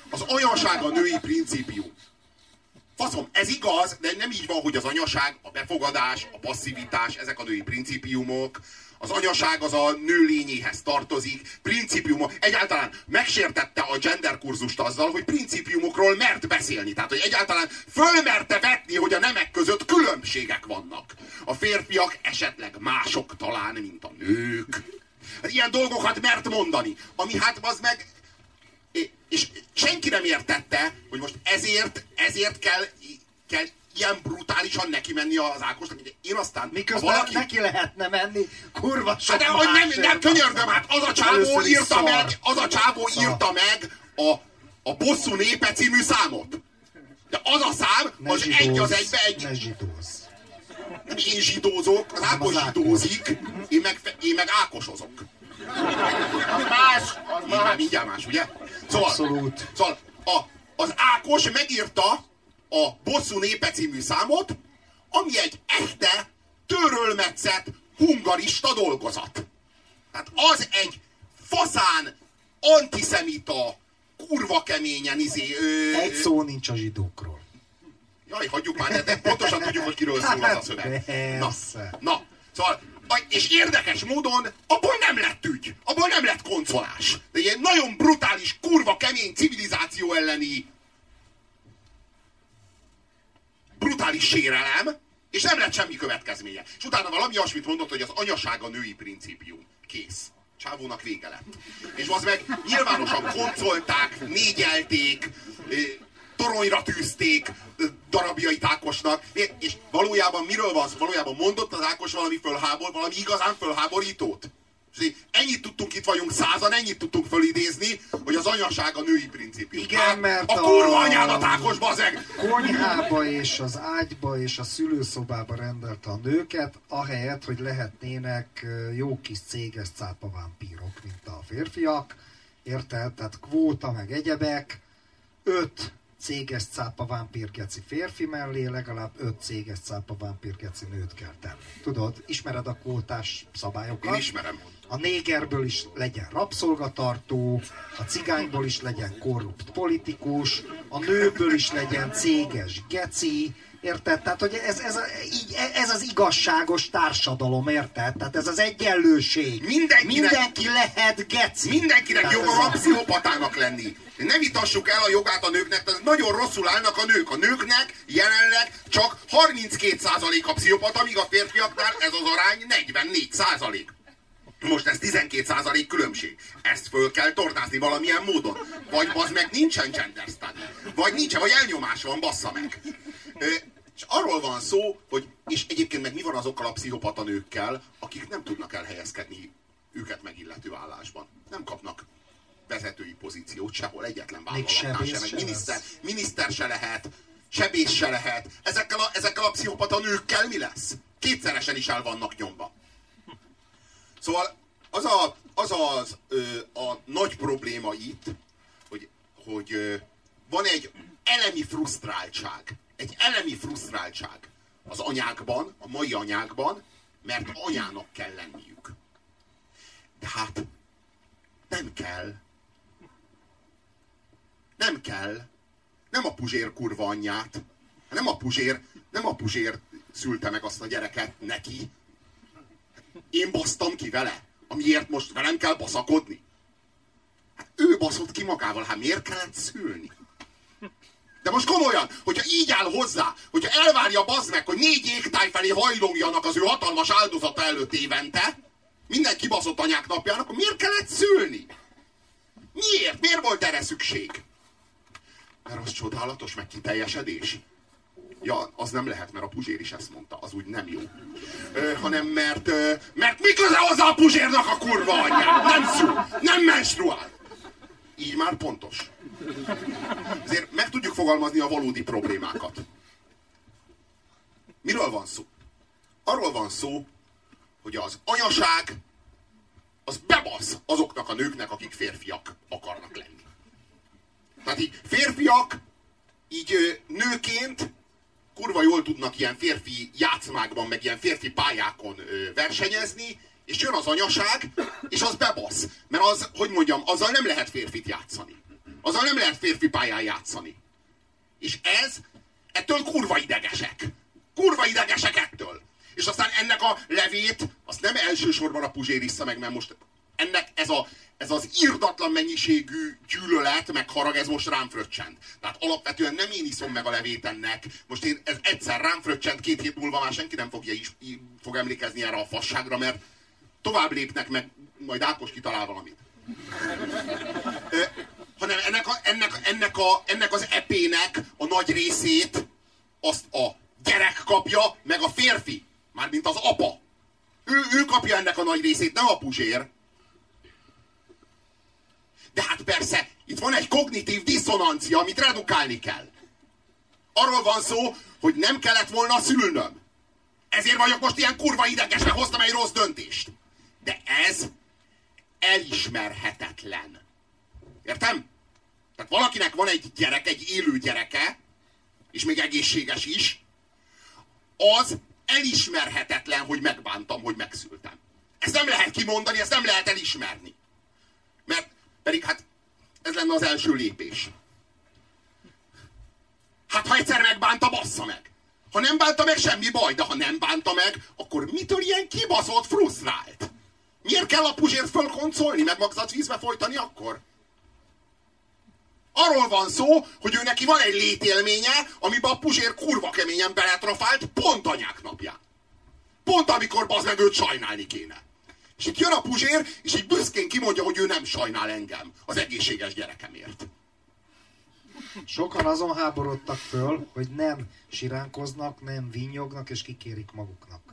Az anyaság a női principium. Faszom, ez igaz, de nem így van, hogy az anyaság, a befogadás, a passzivitás, ezek a női principiumok. Az anyaság az a nő lényéhez tartozik, principiumok. Egyáltalán megsértette a gender kurzust azzal, hogy principiumokról mert beszélni. Tehát, hogy egyáltalán fölmerte vetni, hogy a nemek között különbségek vannak. A férfiak esetleg mások talán, mint a nők. Hát ilyen dolgokat mert mondani, ami hát az meg és senki nem értette, hogy most ezért, ezért kell, kell ilyen brutálisan neki menni az Ákosnak. Én aztán... Miközben valaki... neki lehetne menni, kurva sok Hát de hogy nem, nem könyörgöm, hát az a csávó írta meg, az a csávó szar. írta meg a, a Bosszú népe című számot. De az a szám, ne az zsidóz, egy az egybe egy... Ne zsidóz. Nem én zsidózok, az Ákos zsidózik, én meg, én meg Ákosozok. Az más, az más. Már mindjárt más, ugye? Szóval, Abszolút. Szóval a, az Ákos megírta a Bosszú népe című számot, ami egy echte, törölmetszett, hungarista dolgozat. Tehát az egy faszán, antiszemita, kurva keményen izé... Ö, egy szó nincs a zsidókról. Jaj, hagyjuk már, de, de pontosan tudjuk, hogy kiről szól az a szöveg. Na, na, szóval és érdekes módon abból nem lett ügy, abból nem lett koncolás. De ilyen nagyon brutális, kurva, kemény civilizáció elleni brutális sérelem, és nem lett semmi következménye. És utána valami olyasmit mondott, hogy az anyaság a női principium. Kész. Csávónak vége lett. És az meg nyilvánosan koncolták, négyelték, toronyra tűzték darabjait Ákosnak, és valójában miről van szó? Valójában mondott az Ákos valami fölhábor, valami igazán fölháborítót? És ennyit tudtunk, itt vagyunk százan, ennyit tudtunk fölidézni, hogy az anyaság a női principium. Igen, hát, mert a, a kurva anyádat Ákos, bazeg! Konyhába és az ágyba és a szülőszobába rendelte a nőket, ahelyett, hogy lehetnének jó kis céges cápavámpírok, mint a férfiak. Érted? Tehát kvóta meg egyebek. Öt céges cápa vámpírgeci férfi mellé legalább öt céges cápa vámpírgeci nőt kell tenni. Tudod, ismered a kótás szabályokat? Én ismerem. A négerből is legyen rabszolgatartó, a cigányból is legyen korrupt politikus, a nőből is legyen céges geci, Érted? Tehát, hogy ez, ez, így, ez az igazságos társadalom, érted? Tehát ez az egyenlőség. Mindenkinek, Mindenki lehet geci. Mindenkinek Tehát joga van pszichopatának lenni. Ne vitassuk el a jogát a nőknek, tehát nagyon rosszul állnak a nők. A nőknek jelenleg csak 32% a pszichopata, míg a férfiaknál ez az arány 44%. Most ez 12% különbség. Ezt föl kell tornázni valamilyen módon. Vagy az meg nincsen gender study. Vagy nincsen, vagy elnyomás van, bassza meg. És arról van szó, hogy, és egyébként meg mi van azokkal a pszichopata nőkkel, akik nem tudnak elhelyezkedni őket megillető állásban. Nem kapnak vezetői pozíciót sehol, egyetlen vállalatnál sem. Egy miniszter, miniszter se lehet, sebész se lehet. Ezekkel a, ezekkel a pszichopata nőkkel mi lesz? Kétszeresen is el vannak nyomva. Szóval az a, az, az a nagy probléma itt, hogy, hogy van egy elemi frusztráltság egy elemi frusztráltság az anyákban, a mai anyákban, mert anyának kell lenniük. De hát nem kell. Nem kell. Nem a Puzsér kurva anyját. Nem a Puzsér, nem a Puzsér szülte meg azt a gyereket neki. Én basztam ki vele. Amiért most velem kell baszakodni. Hát ő baszott ki magával. Hát miért kellett szülni? De most komolyan, hogyha így áll hozzá, hogyha elvárja bazd meg, hogy négy égtáj felé hajlongjanak az ő hatalmas áldozata előtt évente, minden kibaszott anyák napjának, akkor miért kellett szülni? Miért? Miért volt erre szükség? Mert az csodálatos meg kiteljesedés. Ja, az nem lehet, mert a Puzsér is ezt mondta, az úgy nem jó. Ö, hanem mert, ö, mert mi köze hozzá a Puzsérnak a kurva anyját? Nem szül, nem menstruál. Így már pontos. Ezért meg tudjuk fogalmazni a valódi problémákat. Miről van szó? Arról van szó, hogy az anyaság az bebasz azoknak a nőknek, akik férfiak akarnak lenni. Tehát így férfiak így nőként kurva jól tudnak ilyen férfi játszmákban, meg ilyen férfi pályákon versenyezni, és jön az anyaság, és az bebasz. Mert az, hogy mondjam, azzal nem lehet férfit játszani. Azzal nem lehet férfi pályán játszani. És ez, ettől kurva idegesek. Kurva idegesek ettől. És aztán ennek a levét, azt nem elsősorban a Puzsér meg, mert most ennek ez, a, ez az írdatlan mennyiségű gyűlölet, meg harag, ez most rám fröccsent. Tehát alapvetően nem én iszom meg a levét ennek. Most én, ez egyszer rám fröccsent, két hét múlva már senki nem fogja is, fog emlékezni erre a fasságra, mert tovább lépnek meg, majd Ákos kitalál valamit. Ö, hanem ennek, a, ennek, ennek, a, ennek az epének a nagy részét azt a gyerek kapja, meg a férfi. Mármint az apa. Ő, ő kapja ennek a nagy részét, nem a puzsér. De hát persze, itt van egy kognitív diszonancia, amit redukálni kell. Arról van szó, hogy nem kellett volna szülnöm. Ezért vagyok most ilyen kurva ideges, mert hoztam egy rossz döntést. De ez elismerhetetlen. Értem? Tehát valakinek van egy gyerek, egy élő gyereke, és még egészséges is, az elismerhetetlen, hogy megbántam, hogy megszültem. Ezt nem lehet kimondani, ezt nem lehet elismerni. Pedig hát ez lenne az első lépés. Hát ha egyszer megbánta, bassza meg. Ha nem bánta meg, semmi baj, de ha nem bánta meg, akkor mitől ilyen kibaszott, frusztrált? Miért kell a puzsért fölkoncolni, meg vízbe folytani akkor? Arról van szó, hogy ő neki van egy létélménye, amiben a puzsér kurva keményen beletrafált pont anyák napján. Pont amikor bazd meg őt sajnálni kéne. És itt jön a puzsér, és így büszkén kimondja, hogy ő nem sajnál engem az egészséges gyerekemért. Sokan azon háborodtak föl, hogy nem siránkoznak, nem vinyognak, és kikérik maguknak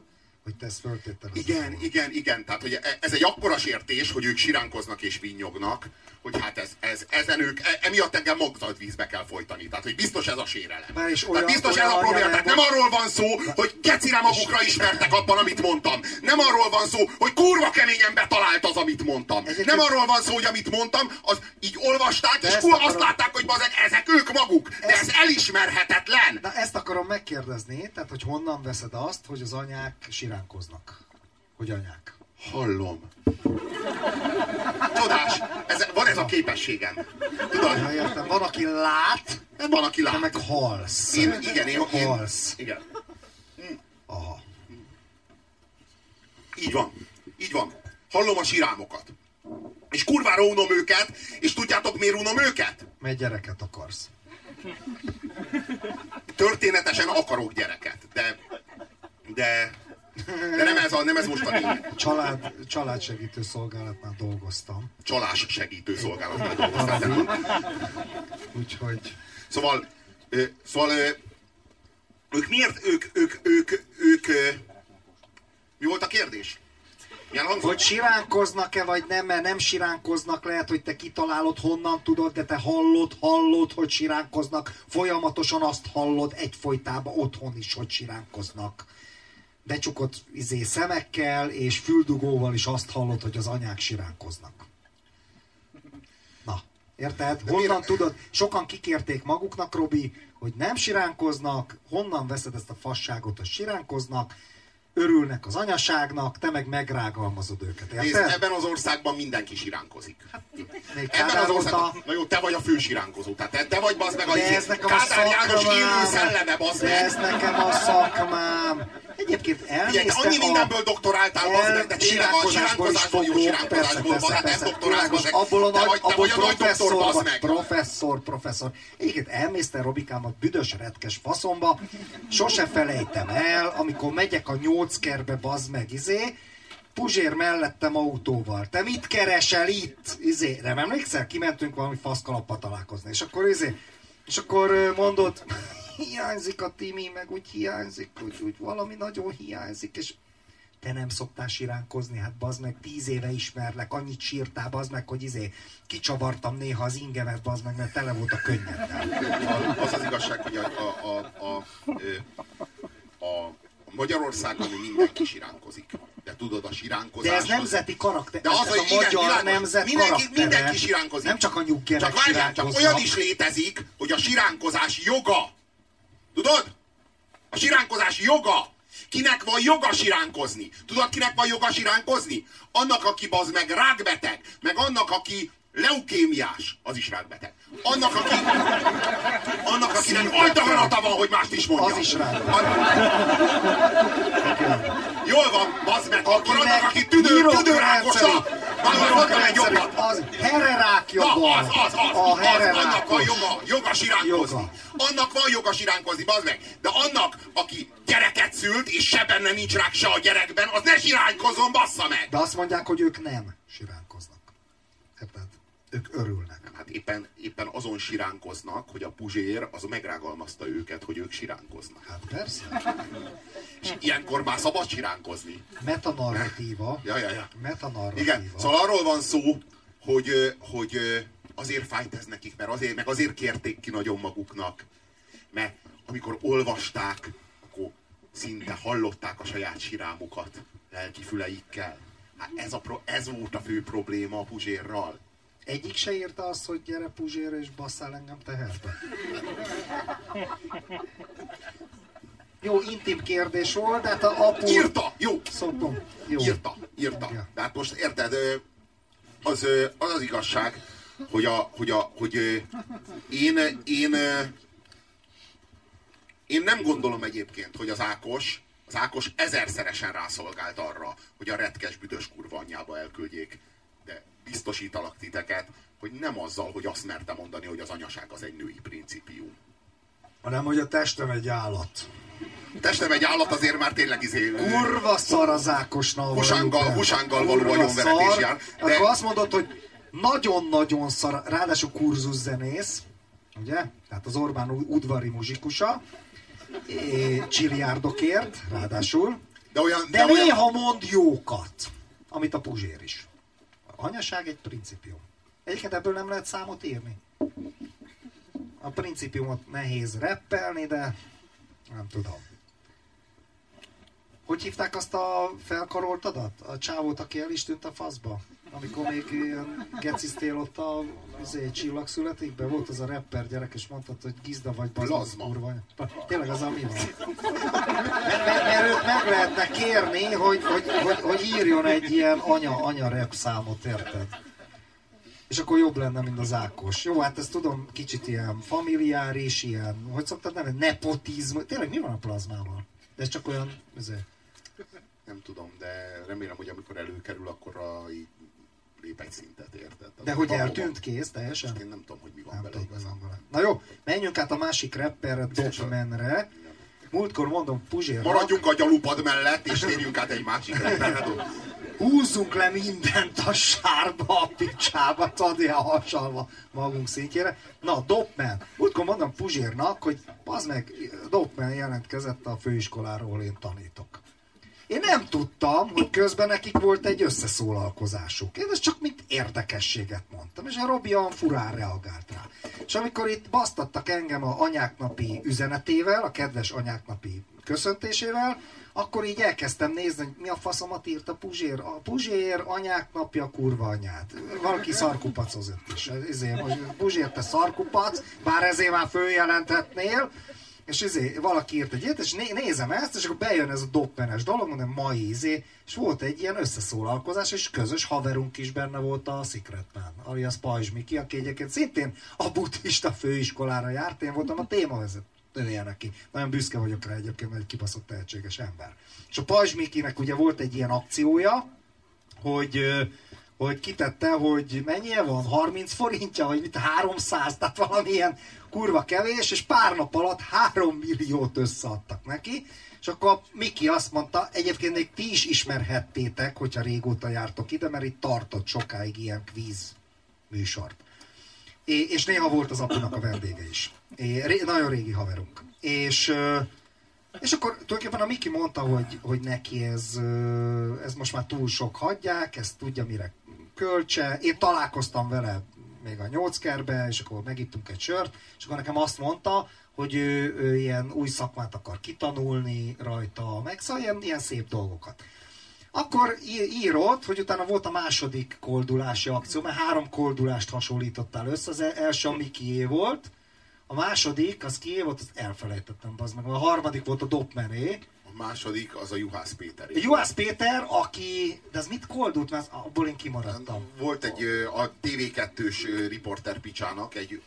hogy te ezt föltetted. Igen, igen, igen. Tehát hogy e- ez egy akkora sértés, hogy ők siránkoznak és vinnyognak, hogy hát ez, ez, ezen ők, e- emiatt engem vízbe kell folytani. Tehát, hogy biztos ez a sérelem. Már is olyan, Tehát biztos olyan ez a probléma. Tehát nem arról van szó, hogy gecire magukra ismertek abban, amit mondtam. Nem arról van szó, hogy kurva keményen betalált az, amit mondtam. Egyébként... Nem arról van szó, hogy amit mondtam, az így olvasták, és kurva akarom... azt látták, hogy bazeg, ezek ők maguk. De ezt... ez elismerhetetlen. Na ezt akarom megkérdezni, tehát hogy honnan veszed azt, hogy az anyák siránkoznak? Hogy anyák? Hallom. Csodás, ez, van ez a képességem. Tudod? Ja, értem. Van, aki lát, van, aki lát. Te meg halsz. Én, igen, én, én halsz. Igen. Aha. Így van. Így van. Hallom a sirámokat. És kurvára unom őket, és tudjátok miért unom őket? Mert gyereket akarsz. Történetesen akarok gyereket, de, de de nem ez, a, nem ez most a lényeg. Család, családsegítő szolgálatnál dolgoztam. Csalás segítő szolgálatnál dolgoztam. Úgyhogy... Szóval, szóval ők miért, ők, ők, ők, ők, ö, mi volt a kérdés? Hogy siránkoznak-e, vagy nem, mert nem siránkoznak, lehet, hogy te kitalálod, honnan tudod, de te hallod, hallod, hogy siránkoznak, folyamatosan azt hallod egyfolytában otthon is, hogy siránkoznak becsukott izé, szemekkel és füldugóval is azt hallod, hogy az anyák siránkoznak. Na, érted? Honnan tudod? Sokan kikérték maguknak, Robi, hogy nem siránkoznak, honnan veszed ezt a fasságot, hogy siránkoznak, örülnek az anyaságnak, te meg megrágalmazod őket. Érted? Nézd, ebben az országban mindenki siránkozik. Hát, ebben az országban, na jó, te vagy a fő siránkozó. Tehát te, te vagy bazd meg a, ez nekem a szakmám. szelleme, bazd meg. Ez nekem a szakmám. Egyébként elmészte Igen, annyi mindenből doktoráltál, el, meg, de tényleg a siránkozásból jó siránkozásból van, hát ez doktorálsz, abból a nagy, vagy, abból a nagy doktor, bazd meg. Professzor, professzor. Egyébként elmészte Robikámat büdös retkes faszomba, sose felejtem el, amikor megyek a nyolckerbe, bazd meg, izé, Puzsér mellettem autóval. Te mit keresel itt? Izé, nem emlékszel? Kimentünk valami faszkalappal találkozni. És akkor izé, És akkor ö, mondod, hiányzik a Timi, meg úgy hiányzik, úgy, úgy valami nagyon hiányzik, és te nem szoktál siránkozni, hát bazd meg, tíz éve ismerlek, annyit sírtál, bazd meg, hogy izé, kicsavartam néha az ingemet, bazd meg, mert tele volt a könnyeddel. Az az igazság, hogy a, a, a, a, ö, a Magyarországon mindenki siránkozik. De tudod, a siránkozás... De ez az- nemzeti karakter, De az, ez a igen, magyar világos, nemzet mindenki, mindenki siránkozik. Nem csak a nyuggerek Csak várjál, csak olyan is létezik, hogy a siránkozás joga. Tudod? A siránkozás joga. Kinek van joga siránkozni? Tudod, kinek van joga siránkozni? Annak, aki bazd meg rákbeteg, meg annak, aki leukémiás, az is rákbeteg. Annak, aki, annak akinek agydaganata van, hogy mást is mondja. Az is rákbeteg. Van, bazd meg, akkor annak, aki tüdő, tüdőrákosa, nyirokrendszeri- mondom egy jobbat. Az hererák Na, joga. az, az, az, a az, hererákos. annak van joga, joga siránkozni. Joga. Annak van joga siránkozni, bazd meg. De annak, aki gyereket szült, és se benne nincs rák se a gyerekben, az ne siránkozzon, bassza meg! De azt mondják, hogy ők nem siránkoznak. Érted? Ők örülnek. Éppen, éppen azon siránkoznak, hogy a puzsér az megrágalmazta őket, hogy ők siránkoznak. Hát persze. És ilyenkor már szabad siránkozni. Metanarratíva. Ja, ja, ja. Metanarratíva. Igen, szóval arról van szó, hogy, hogy azért fájt ez nekik, mert azért, meg azért kérték ki nagyon maguknak, mert amikor olvasták, akkor szinte hallották a saját sirámukat lelki füleikkel. Hát ez, a pro, ez volt a fő probléma a Puzsérral. Egyik se írta azt, hogy gyere Puzsér és basszál engem teherbe. Jó, intim kérdés volt, de hát a apu... Írta! Jó! Szokom. Jó. Írta, írta. Ja. De hát most érted, az az, az igazság, hogy, a, hogy, a, hogy én, én, én nem gondolom egyébként, hogy az Ákos, az Ákos ezerszeresen rászolgált arra, hogy a retkes büdös kurva anyjába elküldjék. Biztosítalak titeket, hogy nem azzal, hogy azt merte mondani, hogy az anyaság az egy női principium. Hanem, hogy a testem egy állat. Testem egy állat azért már tényleg izé... Kurva szar az Ákosnal el. husánggal való agyonveretés jár, de- Akkor azt mondod, hogy nagyon-nagyon szar, ráadásul kurzuszenész, ugye? Tehát az Orbán udvari muzsikusa, csiliárdokért, ráadásul. De olyan, De, de olyan, néha mond jókat, amit a Puzsér is. A anyaság egy principium. Egyébként ebből nem lehet számot írni. A principiumot nehéz reppelni, de nem tudom. Hogy hívták azt a felkaroltadat? A csávót, aki el is tűnt a faszba? Amikor még ilyen geciztél ott a izé, csillag születik be, volt az a rapper gyerek, és mondtad, hogy gizda vagy Plazma. kurva. Tényleg az a mi van? Mert, mert, mert őt meg lehetne kérni, hogy, hogy, hogy, hogy írjon egy ilyen anya-anya rap számot, érted? És akkor jobb lenne, mint az Ákos. Jó, hát ezt tudom, kicsit ilyen familiáris, ilyen, hogy szoktad nevezni, nepotizmus. Tényleg mi van a plazmával? De ez csak olyan, ezért. Nem tudom, de remélem, hogy amikor előkerül, akkor a, így lép egy szintet, érted? De hogy Valóban. eltűnt kész, teljesen? Most én nem tudom, hogy mi van Nem vele igazán. vele. Na jó, menjünk át a másik rapperre, Dopmanre. Múltkor mondom Puzsérnak, Maradjunk a gyalupad mellett, és térjünk át egy másik rapperre. húzzunk le mindent a sárba, a picsába, ilyen hasalva magunk szintjére. Na, Dopman. Múltkor mondom Puzsérnak, hogy az meg, Dopman jelentkezett a főiskoláról, én tanítok. Én nem tudtam, hogy közben nekik volt egy összeszólalkozásuk. Én ezt csak mint érdekességet mondtam, és a Robi olyan furán reagált rá. És amikor itt basztattak engem a anyáknapi üzenetével, a kedves anyáknapi köszöntésével, akkor így elkezdtem nézni, hogy mi a faszomat írt a Puzsér. A Puzsér anyák napja kurva anyát. Valaki szarkupacozott is. Ezért, most Puzsér, te szarkupac, bár ezért már följelentetnél, és izé, valaki írt egy ilyet, és né- nézem ezt, és akkor bejön ez a doppenes dolog, mondom, mai izé, és volt egy ilyen összeszólalkozás, és közös haverunk is benne volt a Secret Man, alias Pajzs Miki, aki egyébként szintén a buddhista főiskolára járt, én voltam a témavezetője neki. Nagyon büszke vagyok rá egyébként, mert egy kibaszott tehetséges ember. És a Pajzs Mikinek ugye volt egy ilyen akciója, hogy hogy kitette, hogy mennyire van, 30 forintja, vagy mit, 300, tehát valamilyen kurva kevés, és pár nap alatt 3 milliót összeadtak neki, és akkor Miki azt mondta, egyébként még ti is ismerhettétek, hogyha régóta jártok ide, mert itt tartott sokáig ilyen kvíz műsort. É- és néha volt az apunak a vendége is. É, ré- nagyon régi haverunk. És, és akkor tulajdonképpen a Miki mondta, hogy, hogy neki ez, ez most már túl sok hagyják, ezt tudja mire költse. Én találkoztam vele még a nyolckerbe, és akkor megittunk egy sört, és akkor nekem azt mondta, hogy ő, ő ilyen új szakmát akar kitanulni rajta, meg szóval ilyen, ilyen szép dolgokat. Akkor írott, hogy utána volt a második koldulási akció, mert három koldulást hasonlítottál össze. Az e- első a Mikié volt, a második, az kié volt, az elfelejtettem, az meg. A harmadik volt a Dopmené. Második az a Juhász Péter. Juhász Péter, aki, de az mit koldult, mert abból én kimaradtam. Volt egy a TV2-s ö, riporter picsának egy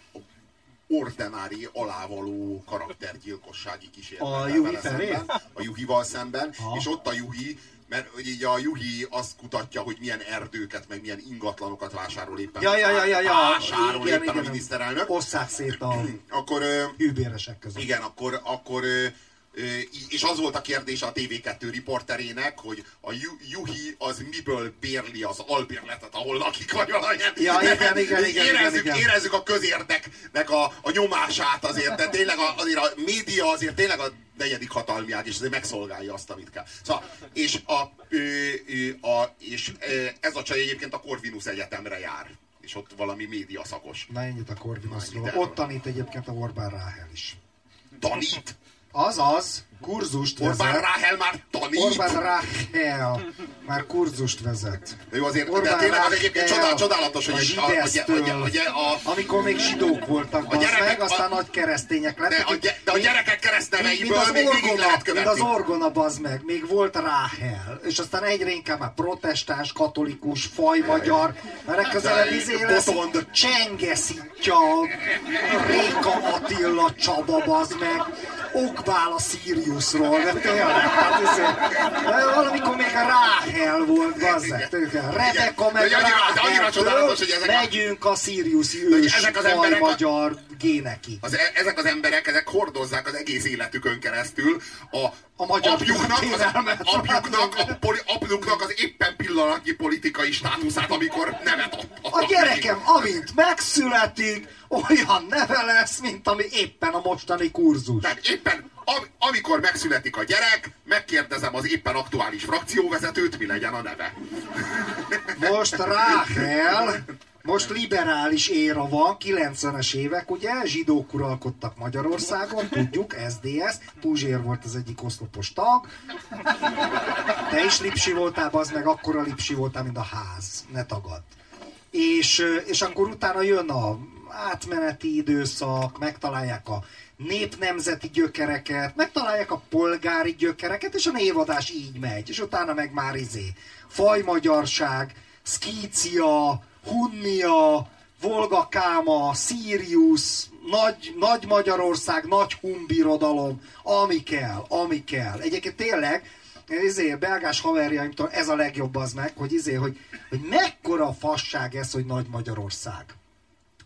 ordinári, alávaló karaktergyilkossági kísérlet. A Juhi felé? A Juhival szemben, Ha. és ott a Juhi, mert hogy így a Juhi azt kutatja, hogy milyen erdőket, meg milyen ingatlanokat vásárol éppen. Ja, ja, ja, ja, ja. Vásárol Igen, éppen igen. a miniszterelnök. Osszák szét a Akkor hűbéresek között. igen, akkor, akkor és az volt a kérdés a TV2 riporterének, hogy a Ju- Juhi az miből bérli az albérletet, ahol lakik, vagy valamilyen. Ja, igen, igen, igen, érezzük, igen, igen. érezzük a közérdeknek a, a nyomását azért, de tényleg a, azért a média azért tényleg a negyedik hatalmi ág, és azért megszolgálja azt, amit kell. Szóval, és, a, ö, ö, a, és ez a csaj egyébként a Corvinus Egyetemre jár. És ott valami média szakos. Na ennyit a Corvinusról. Ott tanít egyébként a Orbán Ráhel is. Tanít! Azaz, kurzust Orbán vezet. Ráhel már tanít! Orbán Ráhel már kurzust vezet. Jó, azért, Orbán de tényleg az Ráhel egyébként csodál, csodálatos, hogy a a, a, a, a, a, Amikor még zsidók voltak, A gyerekek- meg, aztán a- nagy keresztények de, lettek. a, gy- de a gyerekek mint, mint keresztneveiből az még végig orgona, lehet mint követni. az orgona, bazd meg, még volt Ráhel, és aztán egyre inkább már protestáns, katolikus, fajmagyar, mert legközelebb izé lesz, Botond. Csengeszitja, Réka Attila Csaba, bazd meg, okvál a Siriusról, de tényleg, valamikor még a Ráhel volt, tényleg, Rebeka meg annyira- annyira csodálatos, hogy ezek megyünk a Siriusi hogy ős, ezek az emberek fajmagyar géneki. Az, e- ezek az emberek, ezek hordozzák az egész életükön keresztül a, A magyar apjuknak, az, apjuknak, a poli, apjuknak az éppen pillanatnyi politikai státuszát, amikor nevet ad, A adtak gyerekem, amint megszületik, olyan neve lesz, mint ami éppen a mostani kurzus. Tehát éppen, am, amikor megszületik a gyerek, megkérdezem az éppen aktuális frakcióvezetőt, mi legyen a neve. Most Ráhel, most liberális éra van, 90-es évek, ugye, zsidók uralkodtak Magyarországon, tudjuk, SDS, Puzsér volt az egyik oszlopos tag. Te is lipsi voltál, az meg akkora lipsi voltál, mint a ház, ne tagad. És, és akkor utána jön a átmeneti időszak, megtalálják a népnemzeti gyökereket, megtalálják a polgári gyökereket, és a névadás így megy. És utána meg már izé, fajmagyarság, Skícia, Hunnia, Volga Káma, Sirius, nagy, nagy Magyarország, nagy humbirodalom, ami kell, ami kell. Egyébként tényleg, izé, belgás haverjaimtól ez a legjobb az meg, hogy izé, hogy, hogy mekkora fasság ez, hogy nagy Magyarország.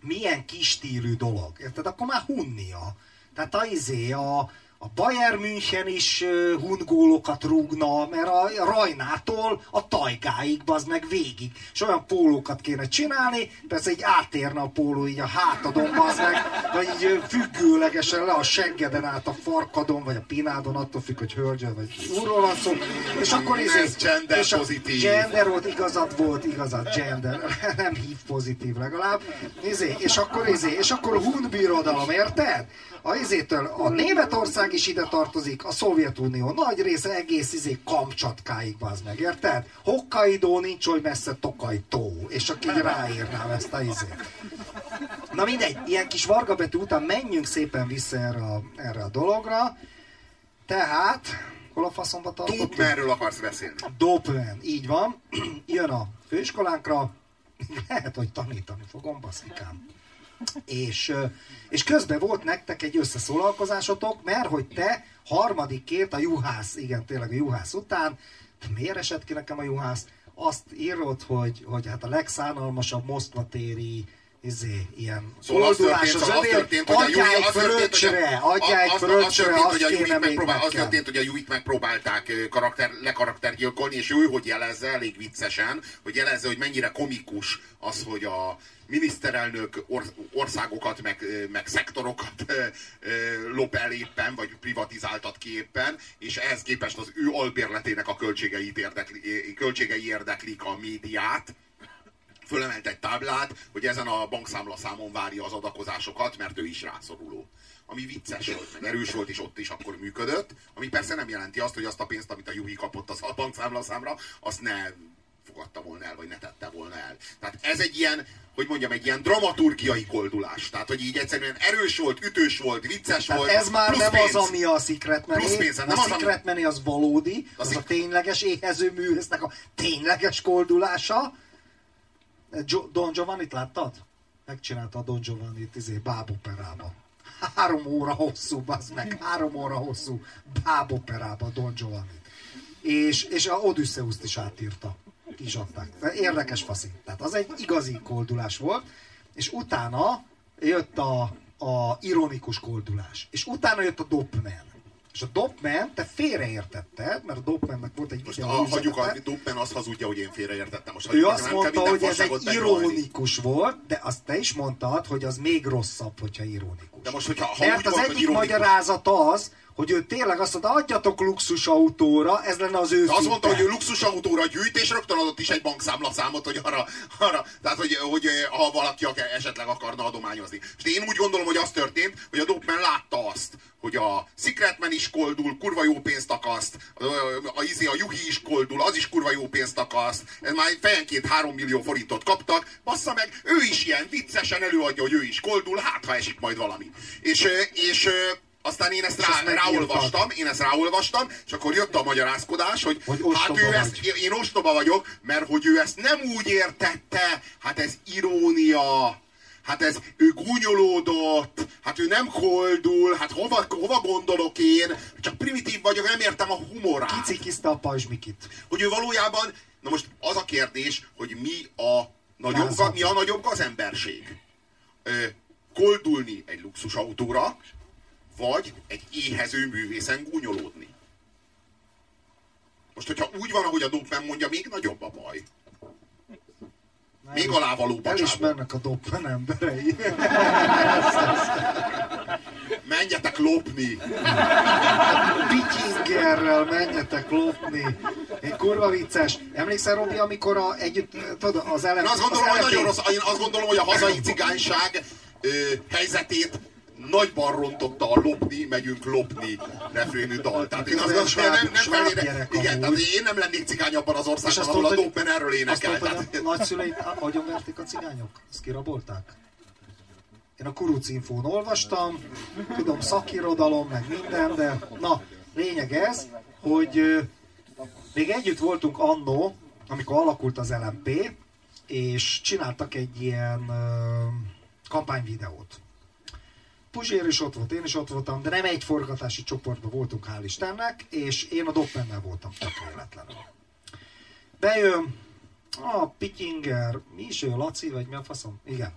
Milyen kis stílű dolog. Érted? Akkor már hunnia. Tehát a izé, a, a Bayern München is hundgólokat rúgna, mert a Rajnától a tajgáig, az meg végig. És olyan pólókat kéne csinálni, persze így átérne a póló így a hátadon, az meg, vagy így függőlegesen le a seggeden át a farkadon, vagy a pinádon, attól függ, hogy hölgyön vagy úrról van szó. És akkor izé, Ez gender és a pozitív. Gender volt, igazad volt, igazad, gender, nem hív pozitív legalább. Izé, és akkor izé, és akkor a hun birodalom, érted? A izétől a Németország is ide tartozik, a Szovjetunió nagy része egész izé Kamcsatkáig az meg, érted? Hokkaido nincs oly messze Tokaitó, és aki ráírnám ezt a izét. Na mindegy, ilyen kis varga betű után menjünk szépen vissza erre a, erre a dologra. Tehát, hol a faszomba tartottunk? Tóth, merről akarsz beszélni? Dopen, így van. Jön a főiskolánkra, lehet, hogy tanítani fogom, baszikám. És, és közben volt nektek egy összeszólalkozásotok, mert hogy te harmadikért a juhász, igen, tényleg a juhász után, miért esett ki nekem a juhász? Azt írod, hogy, hogy hát a legszánalmasabb Moszkva téri izé, ilyen Szóval az történt, az szóval az övé, történt, hogy a egy az fröccsre, a, adjál egy az, az fröccsre, történt, hogy a azt kéne Júit még megpróbál, az történt, hogy a Júit megpróbálták karakter, lekaraktergyilkolni, és ő hogy jelezze elég viccesen, hogy jelezze, hogy mennyire komikus az, hogy a miniszterelnök or, országokat, meg, meg szektorokat ö, ö, lop el éppen, vagy privatizáltat ki éppen, és ehhez képest az ő albérletének a költségeit érdekli, költségei érdeklik a médiát, fölemelt egy táblát, hogy ezen a bankszámlaszámon várja az adakozásokat, mert ő is rászoruló. Ami vicces volt, meg erős volt, és ott is akkor működött, ami persze nem jelenti azt, hogy azt a pénzt, amit a Juhi kapott az a bankszámlaszámra, azt ne fogadta volna el, vagy ne tette volna el. Tehát ez egy ilyen, hogy mondjam, egy ilyen dramaturgiai koldulás. Tehát, hogy így egyszerűen erős volt, ütős volt, vicces Tehát volt. ez már nem pénz. az, ami a Secret Plusz pénz, A az, Secret az valódi, Az az, a tényleges éhező művésznek a tényleges koldulása. Don Giovanni-t láttad? Megcsinálta a Don Giovanni-t izé, báboperába. Három óra hosszú, az meg három óra hosszú báboperába Don Giovanni. És, és a Odysseus-t is átírta. Ki. Érdekes faszi. Tehát az egy igazi koldulás volt, és utána jött a, a ironikus koldulás. És utána jött a Dopman. És a Dopman, te félreértetted, mert a Dopmannek volt egy Most a, hagyjuk a. Doppen azt hazudja, hogy én félreértettem. Most Ő azt mondta, hogy ez egy ironikus volt, de azt te is mondtad, hogy az még rosszabb, hogyha ironikus. De most, hogyha ha Mert az volt, egyik ironikus- magyarázat az, hogy ő tényleg azt mondta, adjatok luxusautóra, ez lenne az ő azt mondta, hogy ő luxusautóra gyűjt, és rögtön adott is egy bankszámlaszámot, hogy arra, arra tehát, hogy, hogy ha valaki ak- esetleg akarna adományozni. És én úgy gondolom, hogy az történt, hogy a Dopman látta azt, hogy a Secretman is koldul, kurva jó pénzt akaszt, a, a, izé, a Juhi is koldul, az is kurva jó pénzt akaszt, ez már fejenként 3 millió forintot kaptak, bassza meg, ő is ilyen viccesen előadja, hogy ő is koldul, hát ha esik majd valami. És, ö, és ö, aztán én ezt És rá, ráolvastam, én ezt ráolvastam, és akkor jött a magyarázkodás, hogy, Hogy hát ő vagy. ezt, én ostoba vagyok, mert hogy ő ezt nem úgy értette, hát ez irónia, hát ez ő gúnyolódott, hát ő nem koldul, hát hova, hova gondolok én, csak primitív vagyok, nem értem a humorát. Kicikizte a pajzsmikit. Hogy ő valójában, na most az a kérdés, hogy mi a nagyobb, mi a nagyobb az emberség. Ö, koldulni egy luxusautóra, vagy egy éhező művészen gúnyolódni. Most, hogyha úgy van, ahogy a Dopman mondja, még nagyobb a baj. Még alávaló bocsánat. Elismernek a Dopman emberei. Menjetek lopni! Vikingerrel menjetek lopni. Egy kurva vicces. Emlékszel, Robi, amikor a, együtt, tudod, az ellen... Én azt gondolom, az hogy nagyon rossz, én azt gondolom, hogy a hazai cigányság ö, helyzetét nagyban rontotta a lopni, megyünk lopni refrénű dal. Tehát én azt gondolom, hogy nem, nem felére, igen, tehát én nem lennék cigány abban az országban, azt ahol a hogy- Dopman erről Azt énekel. tudod, hogy Tehát, a nagyszüleit agyonverték a cigányok? Ezt kirabolták? Én a Kuruc infón olvastam, tudom, szakirodalom, meg minden, de na, lényeg ez, hogy ö, még együtt voltunk annó, amikor alakult az LMP, és csináltak egy ilyen ö, kampányvideót. Puzsér is ott volt, én is ott voltam, de nem egy forgatási csoportban voltunk, hál' Istennek, és én a Doppennel voltam tökéletlenül. Bejön, a Pityinger, mi is ő, Laci, vagy mi a faszom? Igen.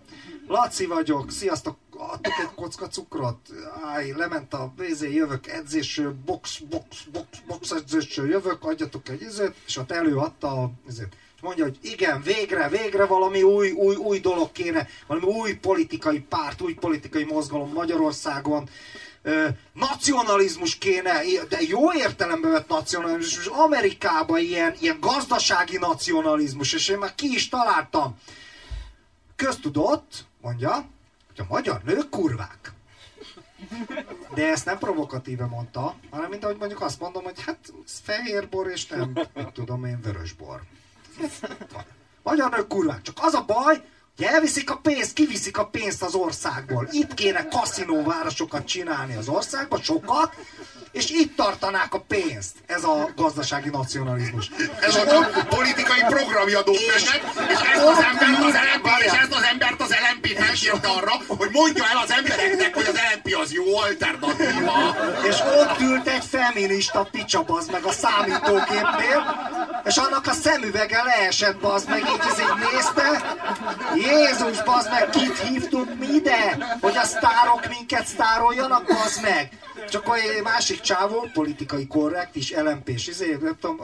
Laci vagyok, sziasztok, adtok egy kocka cukrot, áj, lement a vézé, jövök edzésről, box, box, box, box edzésről jövök, adjatok egy izét, és ott előadta a izét. Mondja, hogy igen, végre, végre valami új, új, új dolog kéne, valami új politikai párt, új politikai mozgalom Magyarországon, ö, nacionalizmus kéne, de jó értelemben vett nacionalizmus, Amerikában ilyen, ilyen gazdasági nacionalizmus, és én már ki is találtam. Köztudott, mondja, hogy a magyar nők kurvák. De ezt nem provokatíve mondta, hanem mint ahogy mondjuk azt mondom, hogy hát ez fehér bor, és nem, mit tudom én, vörös bor. Magyar nők kurvák. Csak az a baj, elviszik a pénzt, kiviszik a pénzt az országból. Itt kéne kaszinóvárosokat csinálni az országban, sokat, és itt tartanák a pénzt. Ez a gazdasági nacionalizmus. ez a politikai programja Dopmannek, és ezt az embert az LNP, és ezt az embert az LNP felkérte arra, hogy mondja el az embereknek, hogy az LNP az jó alternatíva. És ott ült egy feminista picsa, bazd meg a számítógépnél, és annak a szemüvege leesett, bazd meg, így, így nézte, Jézus, bazd meg, kit hívtunk mi ide? Hogy a sztárok minket sztároljanak, bazd meg? Csak egy másik csávó, politikai korrekt is, LMP-s, izé, nem tudom,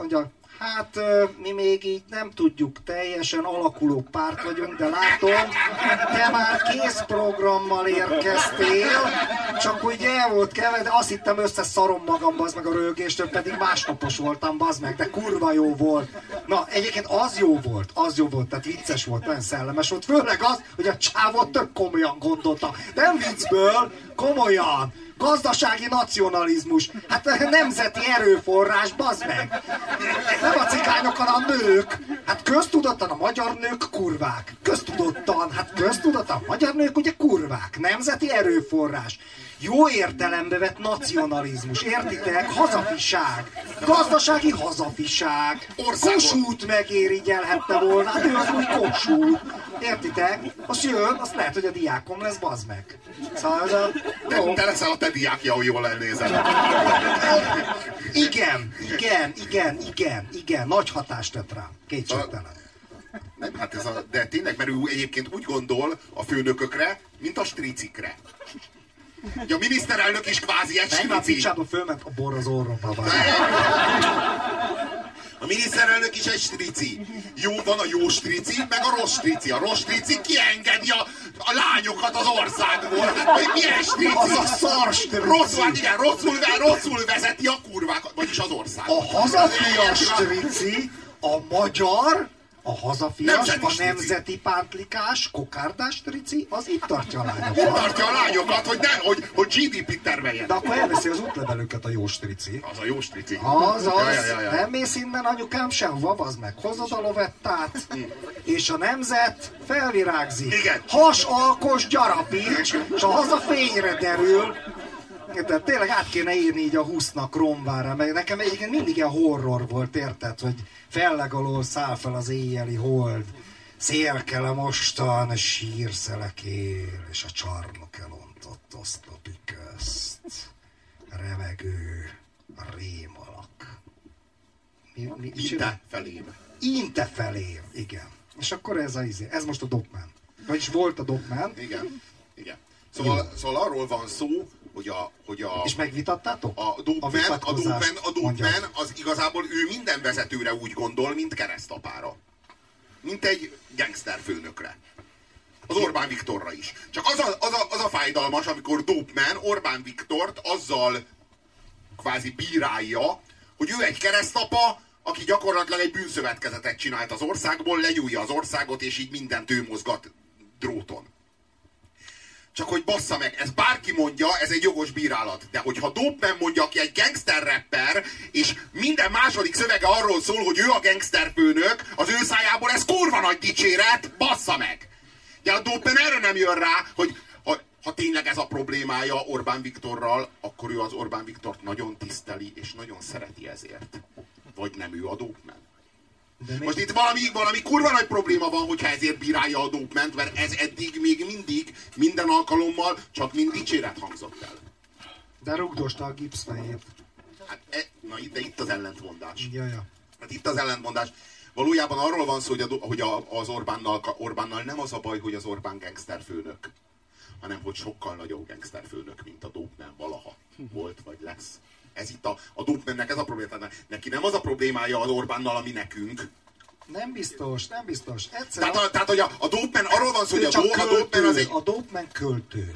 Hát mi még így nem tudjuk, teljesen alakuló párt vagyunk, de látom, te már kész programmal érkeztél, csak úgy el volt keved, azt hittem össze szarom magam, az meg a rögéstől, pedig másnapos voltam, bazd meg, de kurva jó volt. Na, egyébként az jó volt, az jó volt, tehát vicces volt, nagyon szellemes volt, főleg az, hogy a csávot tök komolyan gondolta. Nem viccből, komolyan Gazdasági nacionalizmus. Hát nemzeti erőforrás, bazd meg. Nem a cigányok, hanem a nők. Hát köztudottan a magyar nők kurvák. Köztudottan, hát köztudottan a magyar nők ugye kurvák. Nemzeti erőforrás jó értelembe vett nacionalizmus, értitek? Hazafiság, gazdasági hazafiság, Kossuth megérigyelhette volna, hát ő az új Kossuth, értitek? Most jön, azt lehet, hogy a diákom lesz, bazd meg. Szóval ez a... Te, te leszel a te diákja, hogy jól elnézel. Igen, igen, igen, igen, igen, nagy hatást tett rám, kétségtelen. Nem, hát ez a, de tényleg, mert ő egyébként úgy gondol a főnökökre, mint a stricikre. Ja, a miniszterelnök is kvázi egy a picsába fölment a bor az orromba. A miniszterelnök is egy strici. Jó van a jó strici, meg a rossz strici. A rossz strici kiengedi a, a lányokat az országból. Hát, vagy milyen strici? Az a szar strici. Rosszul, igen, rosszul, rosszul vezeti a kurvákat, vagyis az országot. A hazafia strici, a magyar, a hazafias, a nemzeti pántlikás, kokárdás trici, az itt tartja a lányokat. tartja a lányokat, hogy, ne, hogy, hogy GDP-t termeljen. De akkor elveszi az útlevelüket a jó strici. Az a jó strici. Az, az, Ja, ja, ja, ja. nem mész innen anyukám sehova, az meg hozod a lovettát, és a nemzet felvirágzik. Igen. Has, alkos, gyarapíts, és a haza fényre derül. De tényleg át kéne írni így a 20-nak romvára, meg nekem egyébként mindig ilyen horror volt, érted, hogy felleg alól száll fel az éjjeli hold. Szélkele mostan, sírszelek él, és a csarnok elontott oszlopi közt. Remegő, rémalak. Mi, mi? Inte felém. Inte felém, igen. És akkor ez a izé, ez most a Dogman. Vagyis volt a Dogman, Igen. Igen. Szóval, szóval arról van szó, hogy a, hogy a, és megvitattátok? a Dopeman, a Dopeman, a. Dopeman az igazából ő minden vezetőre úgy gondol, mint keresztapára. Mint egy gangster főnökre. Az Orbán Viktorra is. Csak az a, az a, az a fájdalmas, amikor Dopeman Orbán Viktort azzal kvázi bírálja, hogy ő egy keresztapa, aki gyakorlatilag egy bűnszövetkezetet csinált az országból, lenyúlja az országot, és így mindent ő mozgat dróton. Csak hogy bassza meg, ez bárki mondja, ez egy jogos bírálat. De hogyha Dopeman mondja, aki egy gangster rapper, és minden második szövege arról szól, hogy ő a gangster főnök, az ő szájából ez kurva nagy dicséret, bassza meg! De a Dopeman erre nem jön rá, hogy ha, ha tényleg ez a problémája Orbán Viktorral, akkor ő az Orbán Viktort nagyon tiszteli, és nagyon szereti ezért. Vagy nem ő a Dopeman. Még, Most itt valami, valami kurva nagy probléma van, hogyha ezért bírálja a dopement, mert ez eddig még mindig, minden alkalommal csak mind dicséret hangzott el. de rugdosta a gipszfejét. Hát, e, na, de itt az ellentmondás. Jaja. Hát itt az ellentmondás. Valójában arról van szó, hogy, a, hogy a, az Orbánnal, Orbánnal nem az a baj, hogy az Orbán gangster főnök, hanem hogy sokkal nagyobb gangster főnök, mint a Dopeman valaha volt vagy lesz. Ez itt a, a Dopemannek ez a probléma. Tehát Neki nem az a problémája az Orbánnal, ami nekünk, Nem biztos, nem biztos. Egyszer Tehát, a, tehát hogy a, a Dopeman, arról van szó, hogy a, do, a Dopeman költő, az egy... a Dopeman költő.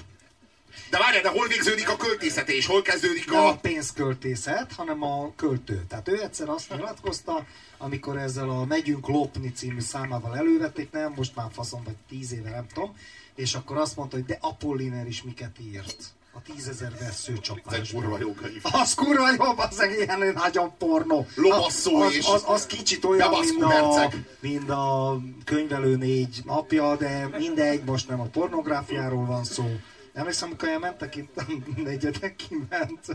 De várjál, de hol végződik a költészete, és hol kezdődik Nem a a... pénzköltészet, hanem a költő. Tehát ő egyszer azt nyilatkozta, amikor ezzel a Megyünk lopni című számával elővették, nem, most már faszom, vagy tíz éve, nem tudom, és akkor azt mondta, hogy de Apolliner is miket írt. A tízezer Ez egy veszőcsapás. kurva jó könyv. Az kurva jó, az egy ilyen nagyon pornó. Lovasszó az, és az, az kicsit olyan, mint a, mint a könyvelő négy napja, de mindegy, most nem a pornográfiáról van szó. Emlékszem, amikor elmentek itt, a negyedek kiment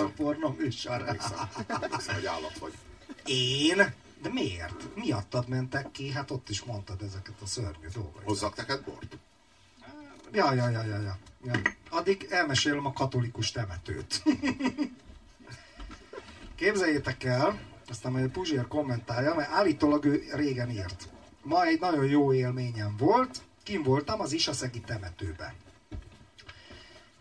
a pornóműsorra. Emlékszem, emlékszem, hogy állat vagy. Én? De miért? Miattad mentek ki? Hát ott is mondtad ezeket a szörnyű dolgokat. Hozzak neked bort? Ja, ja, ja, ja, ja, ja. Addig elmesélem a katolikus temetőt. Képzeljétek el, aztán majd a Puzsér kommentálja, mert állítólag ő régen írt. Ma egy nagyon jó élményem volt, Kim voltam az Isaszegi temetőbe.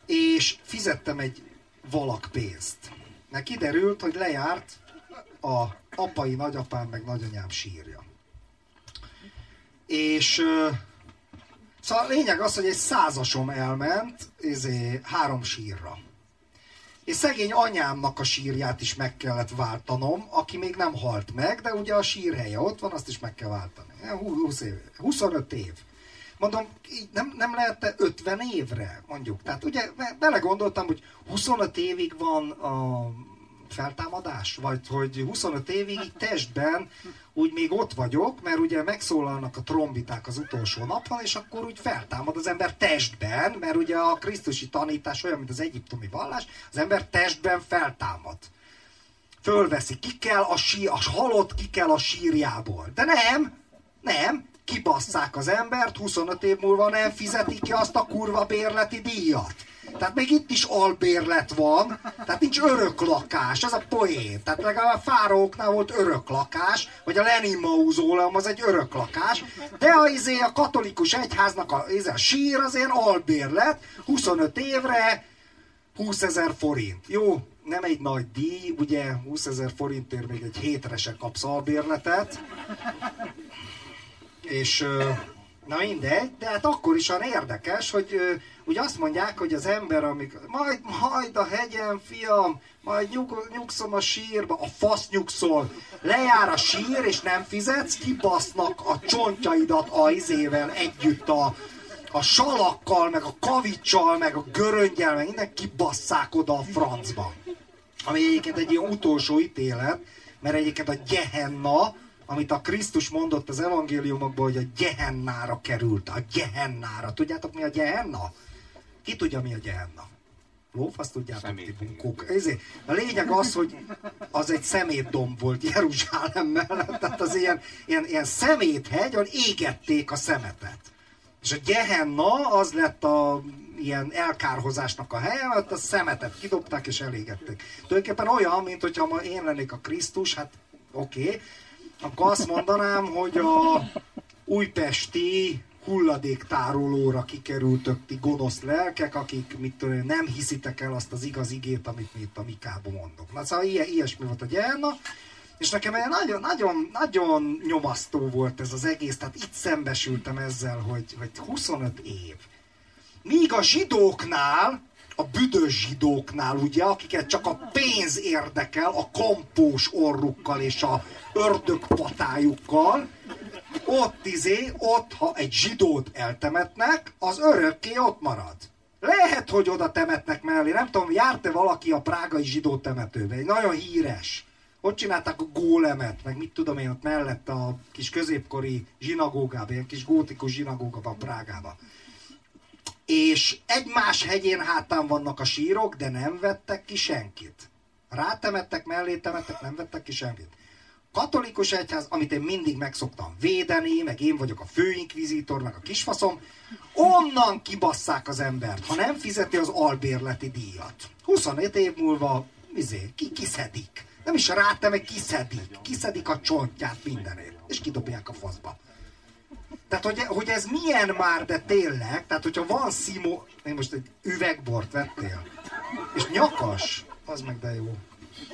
És fizettem egy valak pénzt. Mert kiderült, hogy lejárt a apai nagyapám meg nagyanyám sírja. És szóval lényeg az, hogy egy százasom elment izé, három sírra. És szegény anyámnak a sírját is meg kellett váltanom, aki még nem halt meg, de ugye a sírhelye ott van, azt is meg kell váltani. 20 év, 25 év. Mondom, így nem, nem lehet 50 évre, mondjuk. Tehát ugye belegondoltam, hogy 25 évig van a feltámadás, vagy hogy 25 évig így testben úgy még ott vagyok, mert ugye megszólalnak a trombiták az utolsó napon, és akkor úgy feltámad az ember testben, mert ugye a krisztusi tanítás olyan, mint az egyiptomi vallás, az ember testben feltámad. Fölveszi, ki kell a, sí, a halott ki kell a sírjából. De nem, nem, kibasszák az embert, 25 év múlva nem fizetik ki azt a kurva bérleti díjat. Tehát még itt is albérlet van, tehát nincs örök lakás, ez a poén. Tehát legalább a fáraóknál volt örök lakás, vagy a Lenin mauzóleum az egy örök lakás, de a, izé, a katolikus egyháznak a, izé, a sír az ilyen albérlet, 25 évre 20 ezer forint. Jó, nem egy nagy díj, ugye 20 ezer forintért még egy hétre se kapsz albérletet. És na mindegy, de hát akkor is olyan érdekes, hogy ugye azt mondják, hogy az ember, amik, majd, majd a hegyen, fiam, majd nyug, nyugszom a sírba, a fasz nyugszol, lejár a sír, és nem fizetsz, kibasznak a csontjaidat a izével együtt a, a salakkal, meg a kavicsal, meg a göröngyel, meg minden kibasszák oda a francba. Ami egyébként egy ilyen utolsó ítélet, mert egyébként a Gehenna, amit a Krisztus mondott az evangéliumokban, hogy a Gehennára került, a Gehennára. Tudjátok mi a Gehenna? Ki tudja mi a Gehenna? Lóf, azt tudjátok ti bunkók. Ezért, a lényeg az, hogy az egy szemétdomb volt Jeruzsálem mellett, tehát az ilyen, ilyen, ilyen szeméthegy, ahol égették a szemetet. És a Gehenna az lett a ilyen elkárhozásnak a helye, mert a szemetet kidobták és elégették. Tulajdonképpen olyan, mint hogyha ma én lennék a Krisztus, hát oké, okay, akkor azt mondanám, hogy a újpesti hulladéktárolóra kikerültök ti gonosz lelkek, akik mit tudom, nem hiszitek el azt az igaz igét, amit mi itt a Mikában mondok. Na szóval ilyen, ilyesmi volt a gyerna, és nekem nagyon, nagyon, nagyon nyomasztó volt ez az egész, tehát itt szembesültem ezzel, hogy, hogy 25 év. Míg a zsidóknál, a büdös zsidóknál, ugye, akiket csak a pénz érdekel, a kampós orrukkal és a ördögpatájukkal, ott izé, ott, ha egy zsidót eltemetnek, az örökké ott marad. Lehet, hogy oda temetnek mellé. Nem tudom, járt-e valaki a prágai zsidó temetőbe? Egy nagyon híres. Ott csinálták a gólemet, meg mit tudom én, ott mellett a kis középkori zsinagógában, ilyen kis gótikus zsinagógában Prágában. És egymás hegyén hátán vannak a sírok, de nem vettek ki senkit. Rátemettek, mellé temettek, nem vettek ki senkit katolikus egyház, amit én mindig megszoktam védeni, meg én vagyok a főinkvizítor, meg a kisfaszom, onnan kibasszák az embert, ha nem fizeti az albérleti díjat. 25 év múlva izé, ki, kiszedik. Nem is ráte, meg kiszedik. Kiszedik a csontját mindenért. És kidobják a faszba. Tehát, hogy, hogy ez milyen már, de tényleg, tehát hogyha van szimó, én most egy üvegbort vettél, és nyakas, az meg de jó.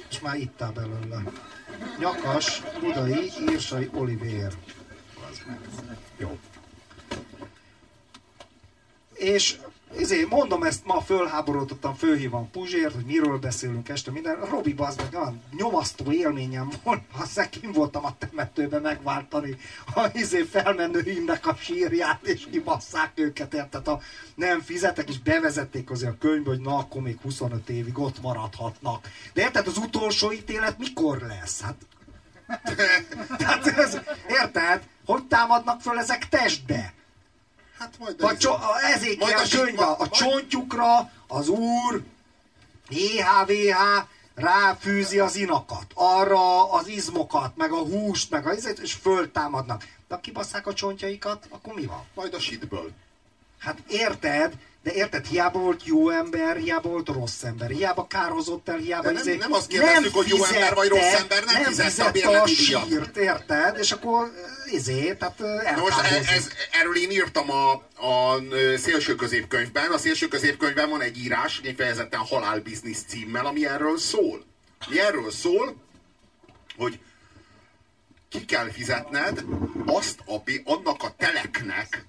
És már ittál belőle. Nyakas, Budai, Írsai, Olivér. Jó. És ezért mondom ezt, ma fölháborodottam, fölhívom Puzsért, hogy miről beszélünk este, minden. Robi bazd meg, olyan nyomasztó élményem volt, ha szekim voltam a temetőbe megváltani a izé felmenőimnek a sírját, és kibasszák őket, érted, ha nem fizetek, és bevezették azért a könyvbe, hogy na, akkor még 25 évig ott maradhatnak. De érted, az utolsó ítélet mikor lesz? Hát tehát ez, érted? Hogy támadnak föl ezek testbe? Hát majd a, cso- a, ezért majd a, a, a csontjukra az úr EHVH ráfűzi az inakat, arra az izmokat, meg a húst, meg a izet, és föltámadnak. De kibasszák a csontjaikat, akkor mi van? Majd a sitből. Hát érted, De érted, hiába volt jó ember, hiába volt rossz ember, hiába kározott el, hiába... De nem- izé- nem azt kérdeztük, hogy jó ember vagy rossz ember, nem fizette a bérleti díjat. sírt, érted? És akkor izé, tehát ö, Na most e- elkározik. ez, erről én írtam a, a ö, szélső középkönyvben. A szélső középkönyvben van egy írás, egy fejezetten halálbiznisz címmel, ami erről szól. Mi erről szól, hogy ki kell fizetned azt a, annak a teleknek,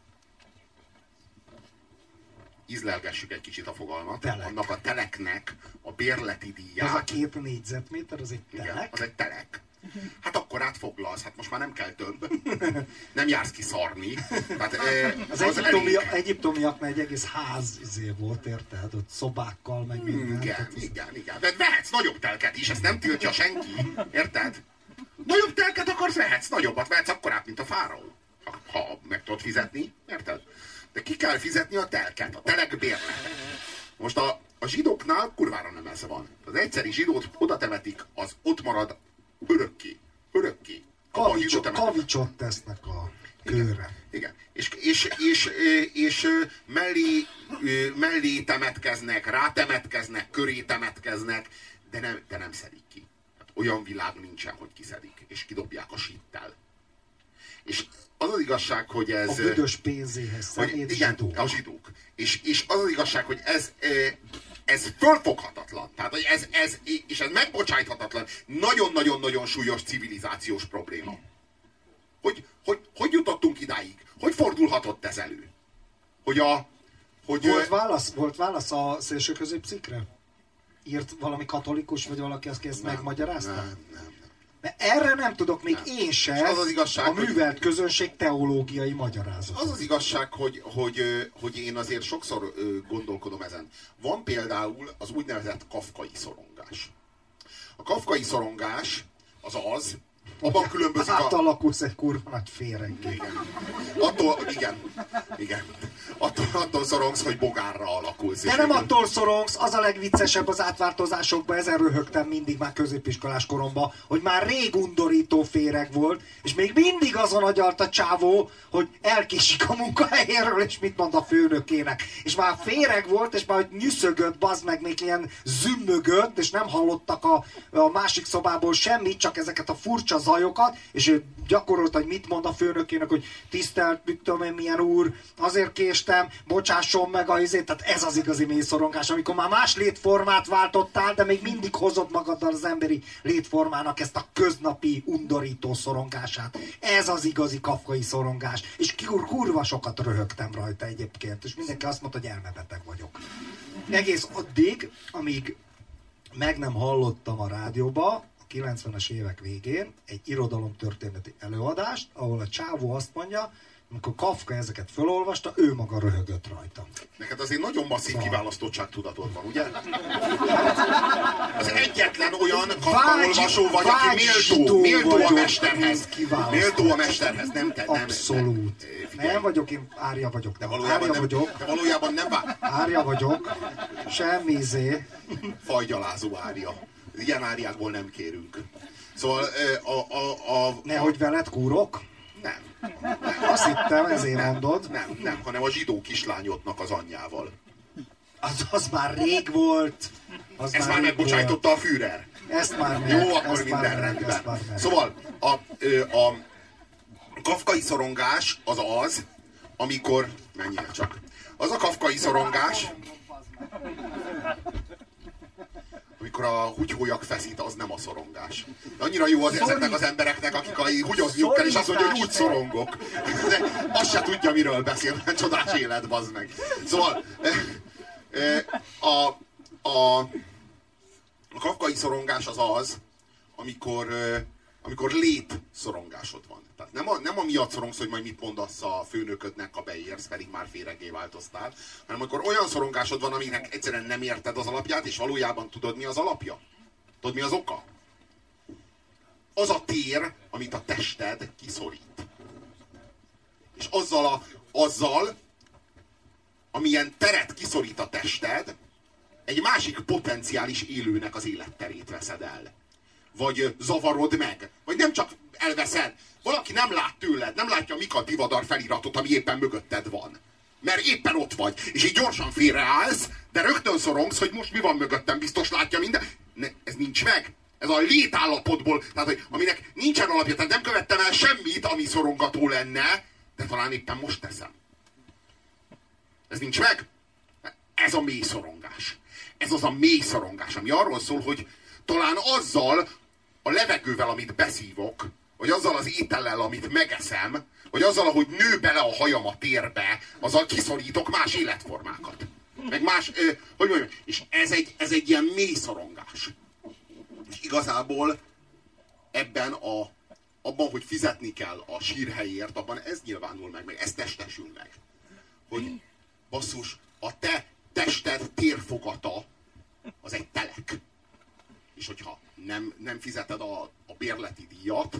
ízlelgessük egy kicsit a fogalmat, Telek. annak a teleknek a bérleti díját. Ez a két négyzetméter, az egy Igen, telek. az egy telek. Hát akkor átfoglalsz, hát most már nem kell több. Nem jársz ki szarni. Tehát, eh, Az, az egyiptomi, elég. egyiptomiaknál egy egész ház izé volt, érted? Ott szobákkal, meg minden. Igen, Tehát az- igen, igen. De vehetsz nagyobb telket is, ezt nem tiltja senki. Érted? Nagyobb telket akarsz, vehetsz nagyobbat, vehetsz akkorát, mint a fáraó. Ha meg tudod fizetni, érted? De ki kell fizetni a telket, a telek bérletet. Most a, a zsidóknál kurvára nem ez van. Az egyszeri zsidót oda temetik, az ott marad örökké. Örökké. Kavicsot, kavicsot tesznek a kőre. Igen. És, és, és, és, és mellé, mellé temetkeznek, rátemetkeznek, köré temetkeznek, de nem, de nem szedik ki. Hát olyan világ nincsen, hogy kiszedik, és kidobják a sittel. És az az igazság, hogy ez... A büdös pénzéhez hogy, igen, zsidó. a zsidók. És, és az az igazság, hogy ez, eh, ez fölfoghatatlan. Tehát, hogy ez, ez, és ez megbocsájthatatlan. Nagyon-nagyon-nagyon súlyos civilizációs probléma. Hogy, hogy, hogy jutottunk idáig? Hogy fordulhatott ez elő? Hogy a... Hogy, Volt ö, válasz, volt válasz a szélső középcikre? Írt valami katolikus, vagy valaki, aki ezt nem, megmagyarázta? Nem, nem, erre nem tudok még Nem. én se És az az igazság, a hogy- művelt közönség teológiai magyarázat. Az az igazság, hogy, hogy, hogy én azért sokszor gondolkodom ezen. Van például az úgynevezett kafkai szorongás. A kafkai szorongás az az, abban különbözik a... Átalakulsz egy kurva nagy féreggé. Igen. Attól, igen, igen. Attól, attól szorongsz, hogy bogárra alakulsz. De nem végül- attól szorongsz, az a legviccesebb az átváltozásokban, ezen röhögtem mindig már középiskolás koromban, hogy már rég undorító féreg volt, és még mindig azon agyalt a csávó, hogy elkésik a munkahelyéről, és mit mond a főnökének. És már féreg volt, és már hogy nyüszögött, bazd meg, még ilyen zümmögött, és nem hallottak a, a másik szobából semmit, csak ezeket a furcsa zajokat, és ő gyakorolta, hogy mit mond a főnökének, hogy tisztelt, mit tudom én, milyen úr, azért késtem, bocsásson meg a izét, tehát ez az igazi mélyszorongás, amikor már más létformát váltottál, de még mindig hozod magaddal az emberi létformának ezt a köznapi undorító szorongását. Ez az igazi kafkai szorongás. És kur, kurva sokat röhögtem rajta egyébként, és mindenki azt mondta, hogy elmebeteg vagyok. Egész addig, amíg meg nem hallottam a rádióba, a 90-es évek végén egy irodalomtörténeti előadást, ahol a csávó azt mondja, amikor Kafka ezeket felolvasta, ő maga röhögött rajta. Neked azért nagyon masszív Szóval. kiválasztottságtudatod van, ugye? Az egyetlen olyan Vágy- kafkaolvasó vagy, aki méltó, méltó a mesterhez. Méltó a mesterhez, nem te. Nem, Abszolút. Nem, figyelj, Nem vagyok, én árja vagyok. de Nem. valójában Árja nem, vagyok. de valójában nem vá- Árja vagyok. Semmi izé. fajgyalázó ária. Ilyen áriákból nem kérünk. Szóval a, a, a, Nehogy veled kúrok. nem, Azt hittem, ezért mondod. nem, nem, hanem a zsidó kislányodnak az anyjával. Az, az már rég volt. Az Ezt már rég megbocsájtotta a Führer. Ezt már meg. Jó, akkor ezt már minden már rendben. meg. Szóval a, ö, a kafkai szorongás az az, amikor... Menjél csak. Az a kafkai szorongás, amikor a húgyhólyak feszít, az nem a szorongás. De annyira jó az ezeknek az embereknek, akik a húgyozniuk kell, és azt mondja, hogy úgy szorongok. De azt se tudja, miről beszél, mert csodás élet, bazd meg. Szóval ö, ö, a, a, a kafkai szorongás az az, amikor, ö, amikor lét szorongásod van. Tehát nem, a, nem amiatt szorongsz, hogy majd mit mondasz a főnöködnek, ha beérsz, pedig már féregé változtál, hanem amikor olyan szorongásod van, aminek egyszerűen nem érted az alapját, és valójában tudod, mi az alapja? Tudod, mi az oka? Az a tér, amit a tested kiszorít. És azzal, a, azzal amilyen teret kiszorít a tested, egy másik potenciális élőnek az életterét veszed el. Vagy zavarod meg. Vagy nem csak elveszed. Valaki nem lát tőled, nem látja a Mika Divadar feliratot, ami éppen mögötted van. Mert éppen ott vagy. És így gyorsan félreállsz, de rögtön szorongsz, hogy most mi van mögöttem, biztos látja minden. Ne, ez nincs meg. Ez a létállapotból, tehát hogy aminek nincsen alapja, tehát nem követtem el semmit, ami szorongató lenne, de talán éppen most teszem. Ez nincs meg? Ez a mély szorongás. Ez az a mély szorongás, ami arról szól, hogy talán azzal a levegővel, amit beszívok, vagy azzal az étellel, amit megeszem, vagy azzal, hogy nő bele a hajam a térbe, azzal kiszorítok más életformákat. Meg más, ö, hogy mondjam, és ez egy, ez egy ilyen mély szorongás. És igazából ebben a, abban, hogy fizetni kell a sírhelyért, abban ez nyilvánul meg, meg ez testesül meg. Hogy basszus, a te tested térfogata az egy telek. És hogyha nem, nem fizeted a, a bérleti díjat,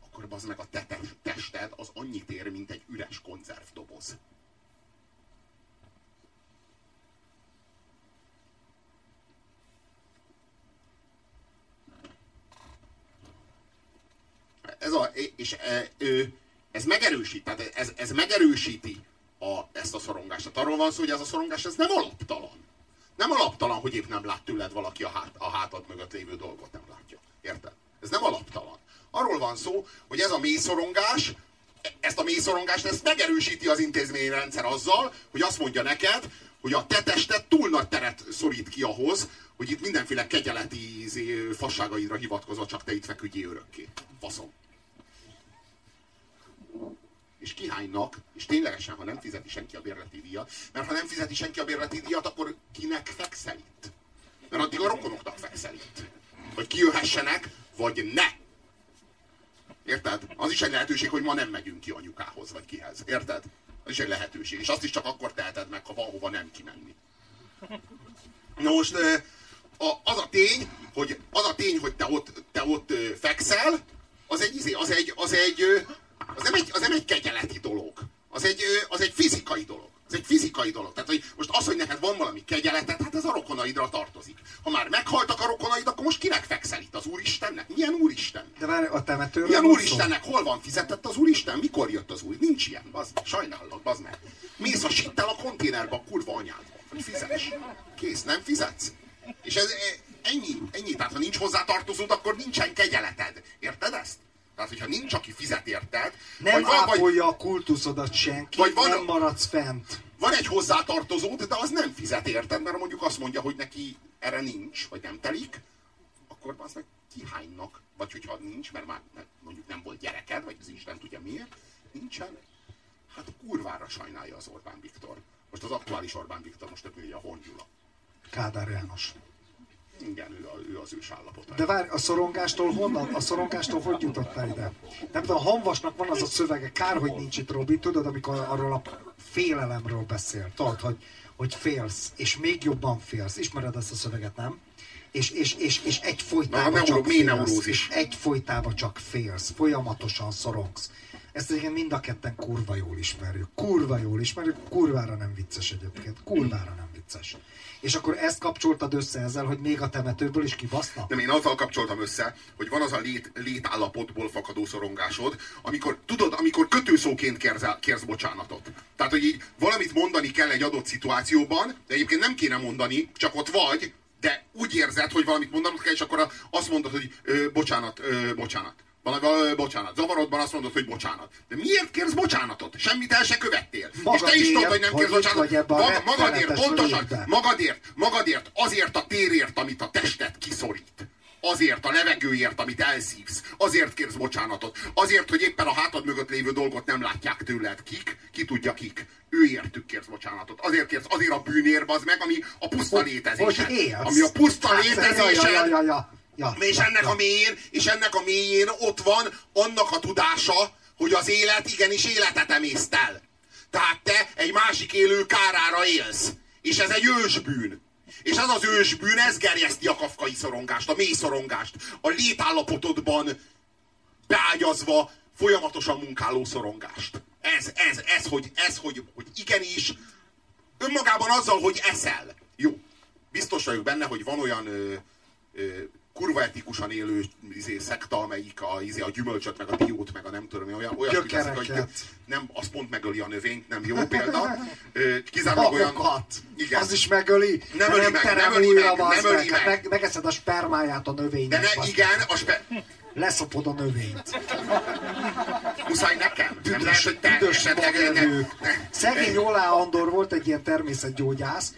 akkor az meg a te tested az annyit ér, mint egy üres konzervdoboz. Ez a, és e, ez megerősít, tehát ez, ez megerősíti a, ezt a szorongást. Tehát arról van szó, hogy ez a szorongás ez nem alaptalan. Nem alaptalan, hogy épp nem lát tőled valaki a, hát, a hátad mögött lévő dolgot nem látja. Érted? Ez nem alaptalan. Arról van szó, hogy ez a mélyszorongás, ezt a mészszorongást, ezt megerősíti az intézményrendszer azzal, hogy azt mondja neked, hogy a te tested túl nagy teret szorít ki ahhoz, hogy itt mindenféle kegyeleti izé, fasságaidra hivatkozva csak te itt feküdjél örökké. Faszom. És kihánynak, és ténylegesen, ha nem fizeti senki a bérleti díjat, mert ha nem fizeti senki a bérleti díjat, akkor kinek fekszel itt? Mert addig a rokonoknak fekszel itt. Hogy kijöhessenek, vagy ne. Érted? Az is egy lehetőség, hogy ma nem megyünk ki anyukához, vagy kihez. Érted? Az is egy lehetőség. És azt is csak akkor teheted meg, ha van nem kimenni. Na most az a tény, hogy, az a tény, hogy te ott, te ott fekszel, az egy, izé, az egy, az egy, az nem egy, az nem egy kegyeleti dolog. Az egy, az egy fizikai dolog. Ez egy fizikai dolog. Tehát, hogy most az, hogy neked van valami kegyeleted, hát ez a rokonaidra tartozik. Ha már meghaltak a rokonaid, akkor most kinek fekszel itt? Az Úristennek? Milyen Úristen? De már a temetőről Milyen Úristennek? Hol van fizetett az Úristen? Mikor jött az Úr? Nincs ilyen, bazd meg. Sajnálok, bazd meg. Mész a sittel a konténerbe a kurva anyádba. Hogy fizes. Kész, nem fizetsz? És ez ennyi, ennyi. Tehát ha nincs hozzátartozód, akkor nincsen kegyeleted. Érted? Tehát, hogyha nincs, aki fizet érted, nem vagy ápolja vagy, a kultuszodat senki, vagy van, nem maradsz fent. Van egy hozzátartozód, de az nem fizet érted, mert mondjuk azt mondja, hogy neki erre nincs, vagy nem telik, akkor az meg kihánynak. Vagy hogyha nincs, mert már mondjuk nem volt gyereked, vagy az Isten tudja miért, nincsen. Hát kurvára sajnálja az Orbán Viktor. Most az aktuális Orbán Viktor, most több a Hongyula. Kádár János. Igen, ő, a, ő az ős állapota. De várj, a szorongástól honnan? A szorongástól hogy jutottál ide? Nem tudom, a Hanvasnak van az a szövege, kár, hogy nincs itt Robi, tudod, amikor arról a félelemről beszél, tudod, hogy, hogy félsz, és még jobban félsz. Ismered ezt a szöveget, nem? És, és, és, és egy folytában csak félsz, és egy folytában csak félsz, folyamatosan szorongsz. Ezt egyébként mind a ketten kurva jól ismerjük. Kurva jól ismerjük, kurvára nem vicces egyébként. Kurvára nem vicces. És akkor ezt kapcsoltad össze ezzel, hogy még a temetőből is kibasznak? Nem, én azzal kapcsoltam össze, hogy van az a lét, létállapotból fakadó szorongásod, amikor, tudod, amikor kötőszóként kérsz, kérsz bocsánatot. Tehát, hogy így valamit mondani kell egy adott szituációban, de egyébként nem kéne mondani, csak ott vagy, de úgy érzed, hogy valamit mondanod kell, és akkor azt mondod, hogy ö, bocsánat, ö, bocsánat. Valami, bocsánat, zavarodban azt mondod, hogy bocsánat. De miért kérsz bocsánatot? Semmit el se követtél. Magadért, és te is tudod, hogy nem kérsz bocsánatot. Maga, magadért, pontosan, magadért, magadért, azért a térért, amit a testet kiszorít. Azért a levegőért, amit elszívsz. Azért kérsz bocsánatot. Azért, hogy éppen a hátad mögött lévő dolgot nem látják tőled. Kik? Ki tudja kik. Ő értük kérsz bocsánatot. Azért kérsz, azért a bűnérb az meg, ami a puszta létezése. Ami a puszta hát, létezése. Ja, ja, ja, Ja, és, ja, ennek ja. A mélyén, és ennek a mélyén ott van annak a tudása, hogy az élet igenis életet emészт el. Tehát te egy másik élő kárára élsz. És ez egy ősbűn. És ez az ősbűn, ez gerjeszti a kafkai szorongást, a mély szorongást. A létállapotodban beágyazva folyamatosan munkáló szorongást. Ez, ez, ez, hogy, ez, hogy, hogy igenis, önmagában azzal, hogy eszel. Jó, biztos vagyok benne, hogy van olyan ö, ö, kurva etikusan élő izé, szekta, amelyik a, izé, a gyümölcsöt, meg a diót, meg a nem tudom, olyan, olyan Gyökereket. nem, az pont megöli a növényt, nem jó példa. Kizárólag olyan... Igen. Az is megöli. Nem öli meg, nem öli meg, nem öli Hát meg. Megeszed a spermáját a De növénynek. ne, bazd igen, meg. a spe... Leszopod a növényt. muszáj nekem. Nem lehet, Büdös, hogy te büdös magelők. Szegény Olá Andor volt egy ilyen természetgyógyász,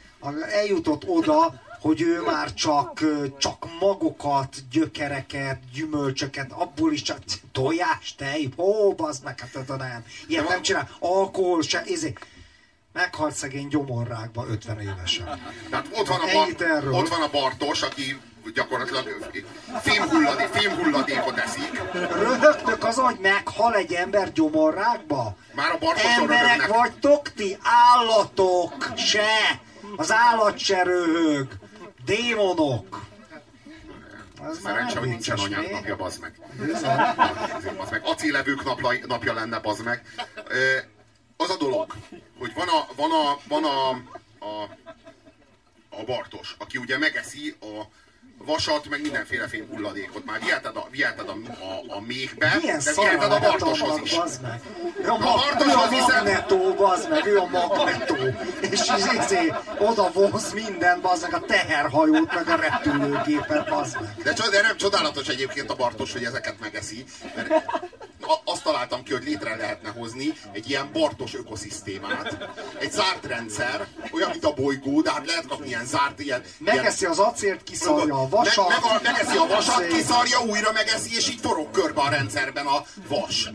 eljutott oda, hogy ő már csak, csak magokat, gyökereket, gyümölcsöket, abból is csak tojás, tej, ó, bazd meg, hát nem. Ilyet nem csinál, alkohol se, izé. Meghalt szegény gyomorrákba 50 évesen. Tehát ott van, a bar, ott van a Bartos, aki gyakorlatilag fémhulladék, fémhulladékot eszik. Röhögtök azon, hogy meghal egy ember gyomorrákba? Már a Bartoson Emberek röhögnek. vagytok ti, állatok se! Az állat se röhög. Démonok. Az Szerencsé, hogy nincsen vicces, anyák mi? napja, bazd meg. Bazd meg. Acélevők napja, napja lenne, bazd meg. Az a dolog, hogy van a, van a, van a, a, a Bartos, aki ugye megeszi a vasat, meg mindenféle fém hulladékot. Már viheted a, viheted a, a, a méhbe, Milyen de viheted a Bartoshoz is. meg. Ő a, A mag, Bartoshoz ő a magnetó, bazd meg, ő a magnetó. És izé, oda vonz minden, bazd meg, a teherhajót, meg a repülőgépet, bazd meg. De, de nem csodálatos egyébként a Bartos, hogy ezeket megeszi, mert a- azt találtam ki, hogy létre lehetne hozni egy ilyen Bartos ökoszisztémát. Egy zárt rendszer, olyan, mint a bolygó, de hát lehet kapni ilyen zárt, ilyen... Megeszi az acélt, kiszarja a meg, vasat. meg, a, megeszi a vasat, kiszarja, újra megeszi, és így forog körbe a rendszerben a vas.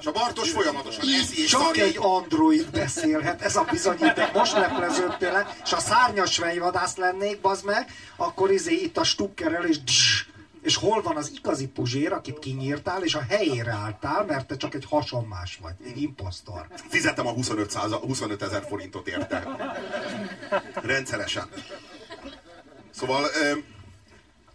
És a Bartos folyamatosan eszi és Csak szarja. egy android beszélhet, ez a bizonyíték. Most lepleződtél le, és a szárnyas fejvadász lennék, bazd meg, akkor izé itt a stukkerrel, és dzs, és hol van az igazi puzsér, akit kinyírtál, és a helyére álltál, mert te csak egy hasonmás vagy, egy imposztor. Fizettem a 25, száza, 25 ezer forintot érte. Rendszeresen. Szóval... Ö,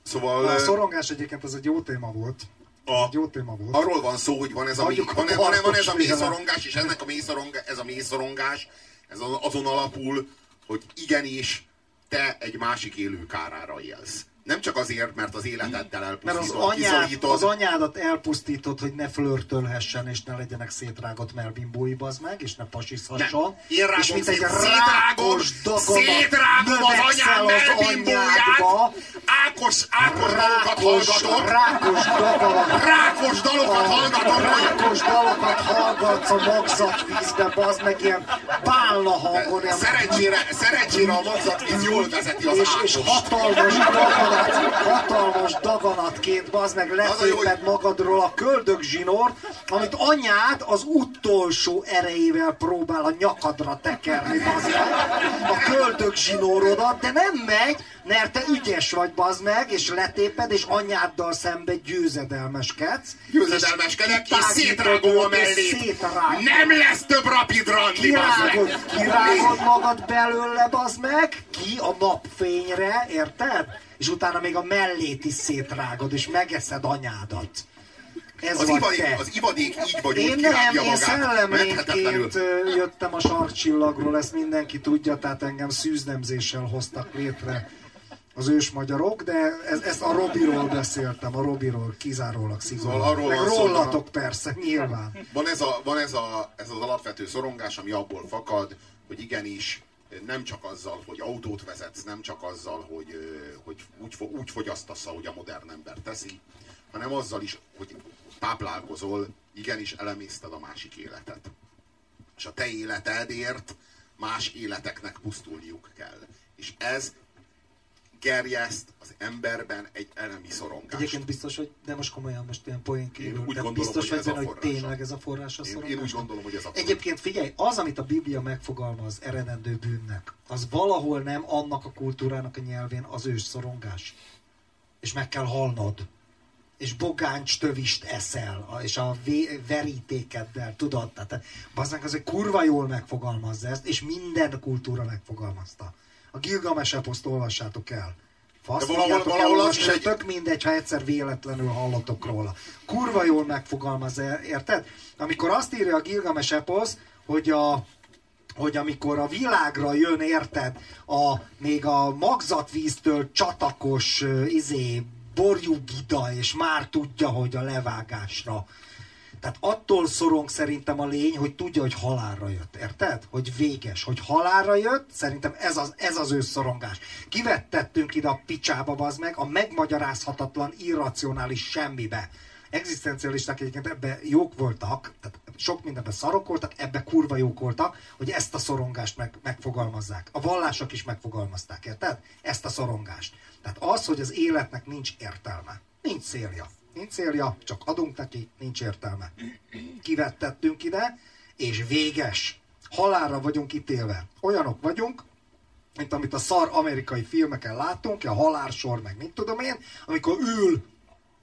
szóval... A szorongás egyébként az egy jó téma volt. A, Egy jó téma volt. arról van szó, hogy van ez a, mély, van, van, van ez a mélyszorongás, és ennek a mélyszorongás, ez a mélyszorongás, ez az- azon alapul, hogy igenis te egy másik élő kárára élsz. Nem csak azért, mert az életeddel Mert az, anyád, az anyádat elpusztítod, hogy ne flörtölhessen, és ne legyenek szétrágott melbimbói, bazd meg, és ne pasizhasson. Én rágom és mint egy rákos daganat szétrágom az anyám az melbimbóját, Ákos, ákos dalokat rákos, hallgatok, rákos daganat, rákos dalokat hallgatok, rákos dalokat hallgatsz a magzatvízbe, bazd meg ilyen bálna hangon, szerencsére, szerencsére a magzatvíz jól vezeti az és, és ákost. hatalmas daganat, hatalmas daganatként, bazd meg, letéped magadról a köldögzsinort, amit anyád az utolsó erejével próbál a nyakadra tekerni, bazd meg, a köldögzsinórodat, de nem megy, mert te ügyes vagy, bazd meg, és letéped, és anyáddal szembe győzedelmeskedsz. Győzedelmeskedek, és kitágítod szétrágom a és mellét. Nem lesz több rapid randi, bazd meg. Kirágod, kirágod magad belőle, bazd meg, ki a napfényre, érted? És utána még a mellét is szétrágod, és megeszed anyádat. Ez Az ivadék, te. az ivadék így vagy Én úgy nem, én szellemlényként jöttem a sarkcsillagról, ezt mindenki tudja, tehát engem szűznemzéssel hoztak létre az ős magyarok, de ez, ezt a Robiról beszéltem, a Robiról kizárólag szigorúan. Szóval arról Meg van szó, rólatok persze, nyilván. Van, ez, a, van ez, a, ez az alapvető szorongás, ami abból fakad, hogy igenis nem csak azzal, hogy autót vezetsz, nem csak azzal, hogy, hogy úgy, úgy fogyasztasz, ahogy a modern ember teszi, hanem azzal is, hogy táplálkozol, igenis elemészted a másik életet. És a te életedért más életeknek pusztulniuk kell. És ez gerjeszt az emberben egy elemi szorongást. Egyébként biztos, hogy, de most komolyan, most ilyen poén Én kívül, úgy de gondolom, biztos hogy vagy ez benne, hogy tényleg ez a forrás a Én, én úgy gondolom, hogy ez a Egyébként figyelj, az, amit a Biblia megfogalmaz eredendő bűnnek, az valahol nem annak a kultúrának a nyelvén az ős szorongás. És meg kell halnod. És bogáncs tövist eszel, és a vé- verítékeddel, tudod? Tehát bazdmeg az egy kurva jól megfogalmazza ezt, és minden kultúra megfogalmazta. A Gilgames eposzt olvassátok el. De valahol- Faszoljátok el, az is egy- tök mindegy, ha egyszer véletlenül hallotok róla. Kurva jól megfogalmazza, érted? Amikor azt írja a Gilgames eposz, hogy a hogy amikor a világra jön, érted, a, még a magzatvíztől csatakos, ö, izé, borjúgida, és már tudja, hogy a levágásra. Tehát attól szorong szerintem a lény, hogy tudja, hogy halálra jött. Érted? Hogy véges. Hogy halálra jött, szerintem ez az, ez az ő szorongás. Kivettettünk ide a picsába, az meg, a megmagyarázhatatlan, irracionális semmibe. Egzisztencialisták egyébként ebbe jók voltak, tehát sok mindenben szarok voltak, ebbe kurva jók voltak, hogy ezt a szorongást meg, megfogalmazzák. A vallások is megfogalmazták, érted? Ezt a szorongást. Tehát az, hogy az életnek nincs értelme. Nincs célja. Nincs célja, csak adunk neki, nincs értelme. Kivettettünk ide, és véges. Halálra vagyunk ítélve. Olyanok vagyunk, mint amit a szar amerikai filmeken látunk, a halálsor, meg mit tudom én, amikor ül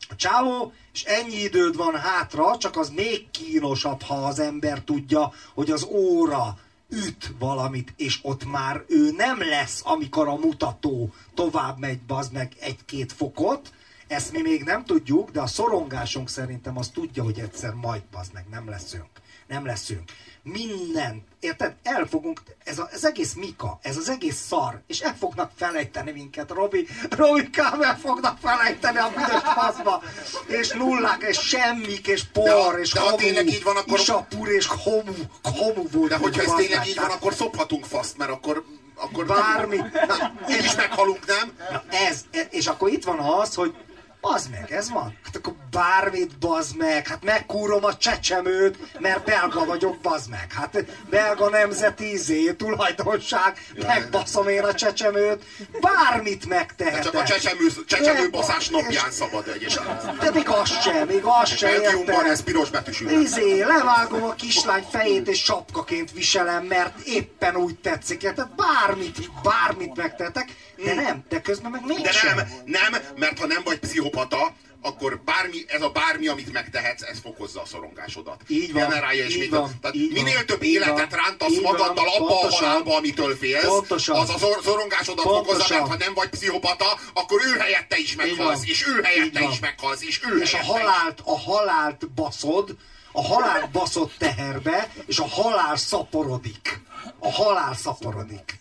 a csávó, és ennyi időd van hátra, csak az még kínosabb, ha az ember tudja, hogy az óra üt valamit, és ott már ő nem lesz, amikor a mutató tovább megy, bazd meg egy-két fokot, ezt mi még nem tudjuk, de a szorongásunk szerintem az tudja, hogy egyszer majd bazd meg, nem leszünk. Nem leszünk minden, érted? El fogunk, ez az egész Mika, ez az egész szar, és el fognak felejteni minket, Robi, Robi el fognak felejteni a büdös faszba, és nullák, és semmik, és por, de, és de homu, tényleg így van, akkor... isapur, és homu, homu volt. De hogyha ez tényleg így van, akkor szophatunk faszt, mert akkor akkor Bármi. Nem, így is meghalunk, nem? Na ez, és akkor itt van az, hogy Bazd meg, ez van? Hát akkor bármit bazd meg, hát megkúrom a csecsemőt, mert belga vagyok, bazd meg. Hát belga nemzeti izé, tulajdonság, megbaszom én a csecsemőt, bármit megtehetek. De csak a csecsemő, csecsemő baszás napján szabad egyébként. De még az sem, még az sem értem. ez piros betűsű. Izé, levágom a kislány fejét és sapkaként viselem, mert éppen úgy tetszik. Tehát bármit, bármit megtehetek, de nem, de közben meg mégsem. De nem, nem, mert ha nem vagy pszichopata, akkor bármi, ez a bármi, amit megtehetsz, ez fokozza a szorongásodat. Így van, Generálja és így van, Tehát így minél van, több így életet van, rántasz magaddal abba pontosan, a halálba, amitől félsz, pontosan, az a szorongásodat pontosan, fokozza, mert ha nem vagy pszichopata, akkor ő helyette is meghalsz, és ő helyette is meghalsz, és ő És a halált, a halált baszod, a halált baszod teherbe, és a halál szaporodik. A halál szaporodik.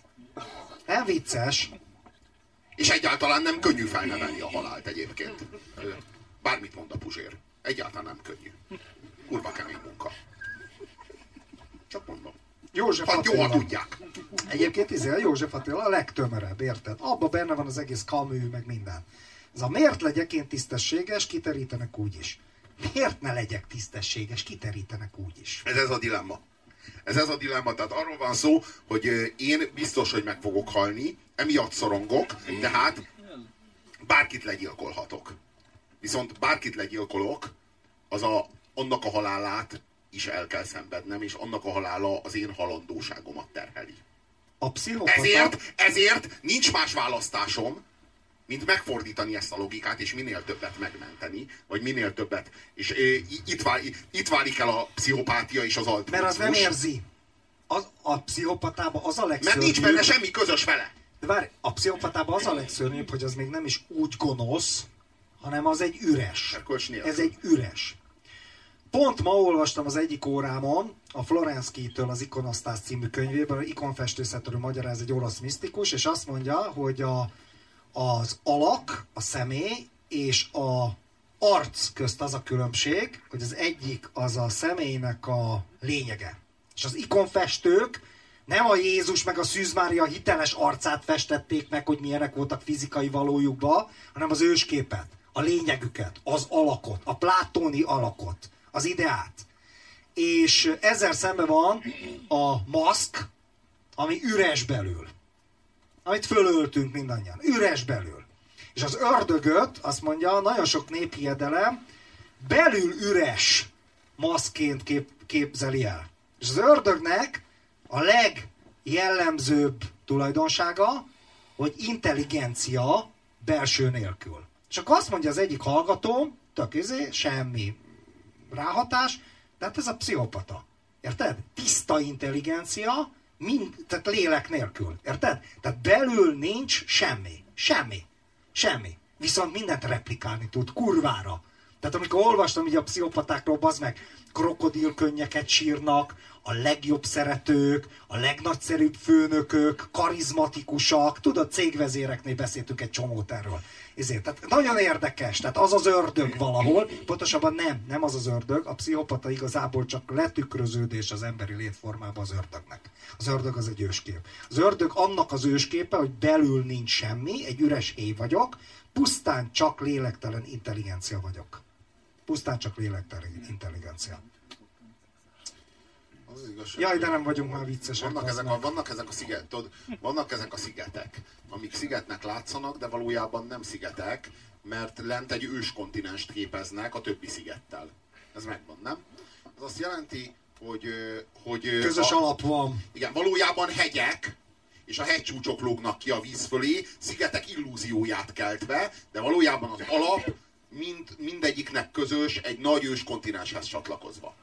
Nem vicces. És egyáltalán nem könnyű felnevelni a halált egyébként. Bármit mond a Puzsér. Egyáltalán nem könnyű. Kurva kemény munka. Csak mondom. József hát. Jó, ha tudják. Egyébként izé, a József Attila a legtömörebb, érted? Abba benne van az egész kamű, meg minden. Ez a miért legyek én tisztességes, kiterítenek úgy is. Miért ne legyek tisztességes, kiterítenek úgy is. Ez ez a dilemma. Ez ez a dilemma, tehát arról van szó, hogy én biztos, hogy meg fogok halni, emiatt szorongok, tehát bárkit legyilkolhatok. Viszont bárkit legyilkolok, az a, annak a halálát is el kell szenvednem, és annak a halála az én halandóságomat terheli. A pszichopata... Ezért, ezért nincs más választásom, mint megfordítani ezt a logikát, és minél többet megmenteni, vagy minél többet. És e, itt, vál, itt válik el a pszichopátia és az altruizmus. Mert az nem érzi. Az, a pszichopatában az a legszörnyűbb... Mert nincs benne semmi közös vele. De várj, a pszichopatában az a legszörnyűbb, hogy az még nem is úgy gonosz, hanem az egy üres. Ez egy üres. Pont ma olvastam az egyik órámon, a Florenszki-től az Ikonosztász című könyvében, ikonfestőszetről magyaráz egy orosz misztikus, és azt mondja, hogy a, az alak, a személy és a arc közt az a különbség, hogy az egyik az a személynek a lényege. És az ikonfestők nem a Jézus meg a Szűz Mária hiteles arcát festették meg, hogy milyenek voltak fizikai valójukba, hanem az ősképet, a lényegüket, az alakot, a plátóni alakot, az ideát. És ezzel szemben van a maszk, ami üres belül amit fölöltünk mindannyian. Üres belül. És az ördögöt, azt mondja, nagyon sok néphiedelem belül üres maszként kép, képzeli el. És az ördögnek a legjellemzőbb tulajdonsága, hogy intelligencia belső nélkül. És akkor azt mondja az egyik hallgató, tök izé, semmi ráhatás, de hát ez a pszichopata. Érted? Tiszta intelligencia, mind, tehát lélek nélkül. Érted? Tehát belül nincs semmi. Semmi. Semmi. Viszont mindent replikálni tud, kurvára. Tehát amikor olvastam így a pszichopatákról, az meg krokodilkönnyeket sírnak, a legjobb szeretők, a legnagyszerűbb főnökök, karizmatikusak, tudod, cégvezéreknél beszéltünk egy csomót erről. Ezért, tehát nagyon érdekes, tehát az az ördög valahol, pontosabban nem, nem az az ördög, a pszichopata igazából csak letükröződés az emberi létformában az ördögnek. Az ördög az egy őskép. Az ördög annak az ősképe, hogy belül nincs semmi, egy üres éj vagyok, pusztán csak lélektelen intelligencia vagyok. Pusztán csak lélektelen intelligencia. Az az igazság, Jaj, de nem vagyunk már viccesek. Vannak ezek, a, vannak, ezek a sziget, tudod, vannak ezek a szigetek, amik szigetnek látszanak, de valójában nem szigetek, mert lent egy őskontinenst képeznek a többi szigettel. Ez megvan, nem? Ez azt jelenti, hogy, hogy Közös a, alap van. igen, valójában hegyek, és a hegycsúcsok lógnak ki a víz fölé, szigetek illúzióját keltve, de valójában az alap mind, mindegyiknek közös egy nagy ős kontinenshez csatlakozva.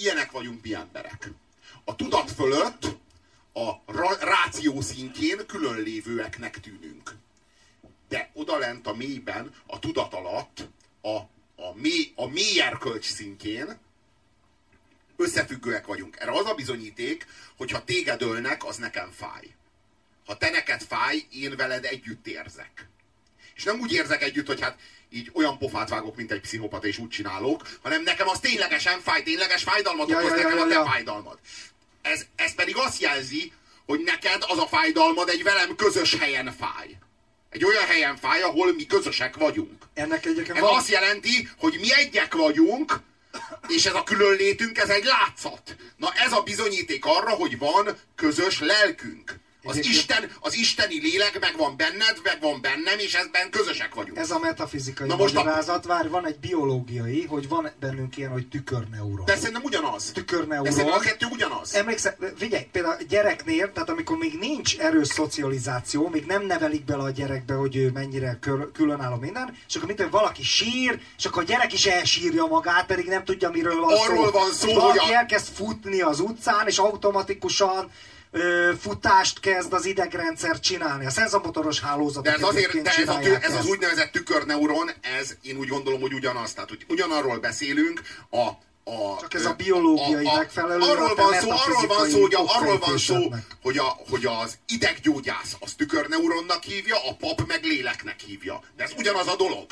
Ilyenek vagyunk mi emberek. A tudat fölött a ráció szintjén különlévőeknek tűnünk. De odalent a mélyben, a tudat alatt, a, a, mély, a mély szintjén összefüggőek vagyunk. Erre az a bizonyíték, hogy ha téged ölnek, az nekem fáj. Ha te neked fáj, én veled együtt érzek. És nem úgy érzek együtt, hogy hát így olyan pofát vágok, mint egy pszichopata, és úgy csinálok, hanem nekem az ténylegesen fáj, tényleges fájdalmat Ja, okoz ja, ja, nekem ja, a te ja. fájdalmad. Ez, ez pedig azt jelzi, hogy neked az a fájdalmad egy velem közös helyen fáj. Egy olyan helyen fáj, ahol mi közösek vagyunk. Ennek egyébként Ez van... azt jelenti, hogy mi egyek vagyunk, és ez a különlétünk, ez egy látszat. Na ez a bizonyíték arra, hogy van közös lelkünk. Az, Isten, az isteni lélek meg van benned, meg van bennem, és ezben közösek vagyunk. Ez a metafizikai Na most a- magyarázat, vár, van egy biológiai, hogy van bennünk ilyen, hogy tükörneuron. De szerintem ugyanaz. De Tükörneuron. szerintem a kettő ugyanaz. Emlékszel, figyelj, például a gyereknél, tehát amikor még nincs erős szocializáció, még nem nevelik bele a gyerekbe, hogy ő mennyire kül- különálló minden, és akkor mint valaki sír, és akkor a gyerek is elsírja magát, pedig nem tudja, miről van szó. Arról van szó, És hogy a- elkezd futni az utcán, és automatikusan ö, futást kezd az idegrendszer csinálni. A szenzomotoros hálózatok De ez azért, de ez, a, ez az úgynevezett tükörneuron, ez én úgy gondolom, hogy ugyanaz. Tehát, hogy ugyanarról beszélünk, a, a, Csak ez a biológiai megfelelő, Arról a te van szó, arról van szó, hogy, a, arról van szó, hogy, a, hogy az ideggyógyász az tükörneuronnak hívja, a pap meg léleknek hívja. De ez ugyanaz a dolog.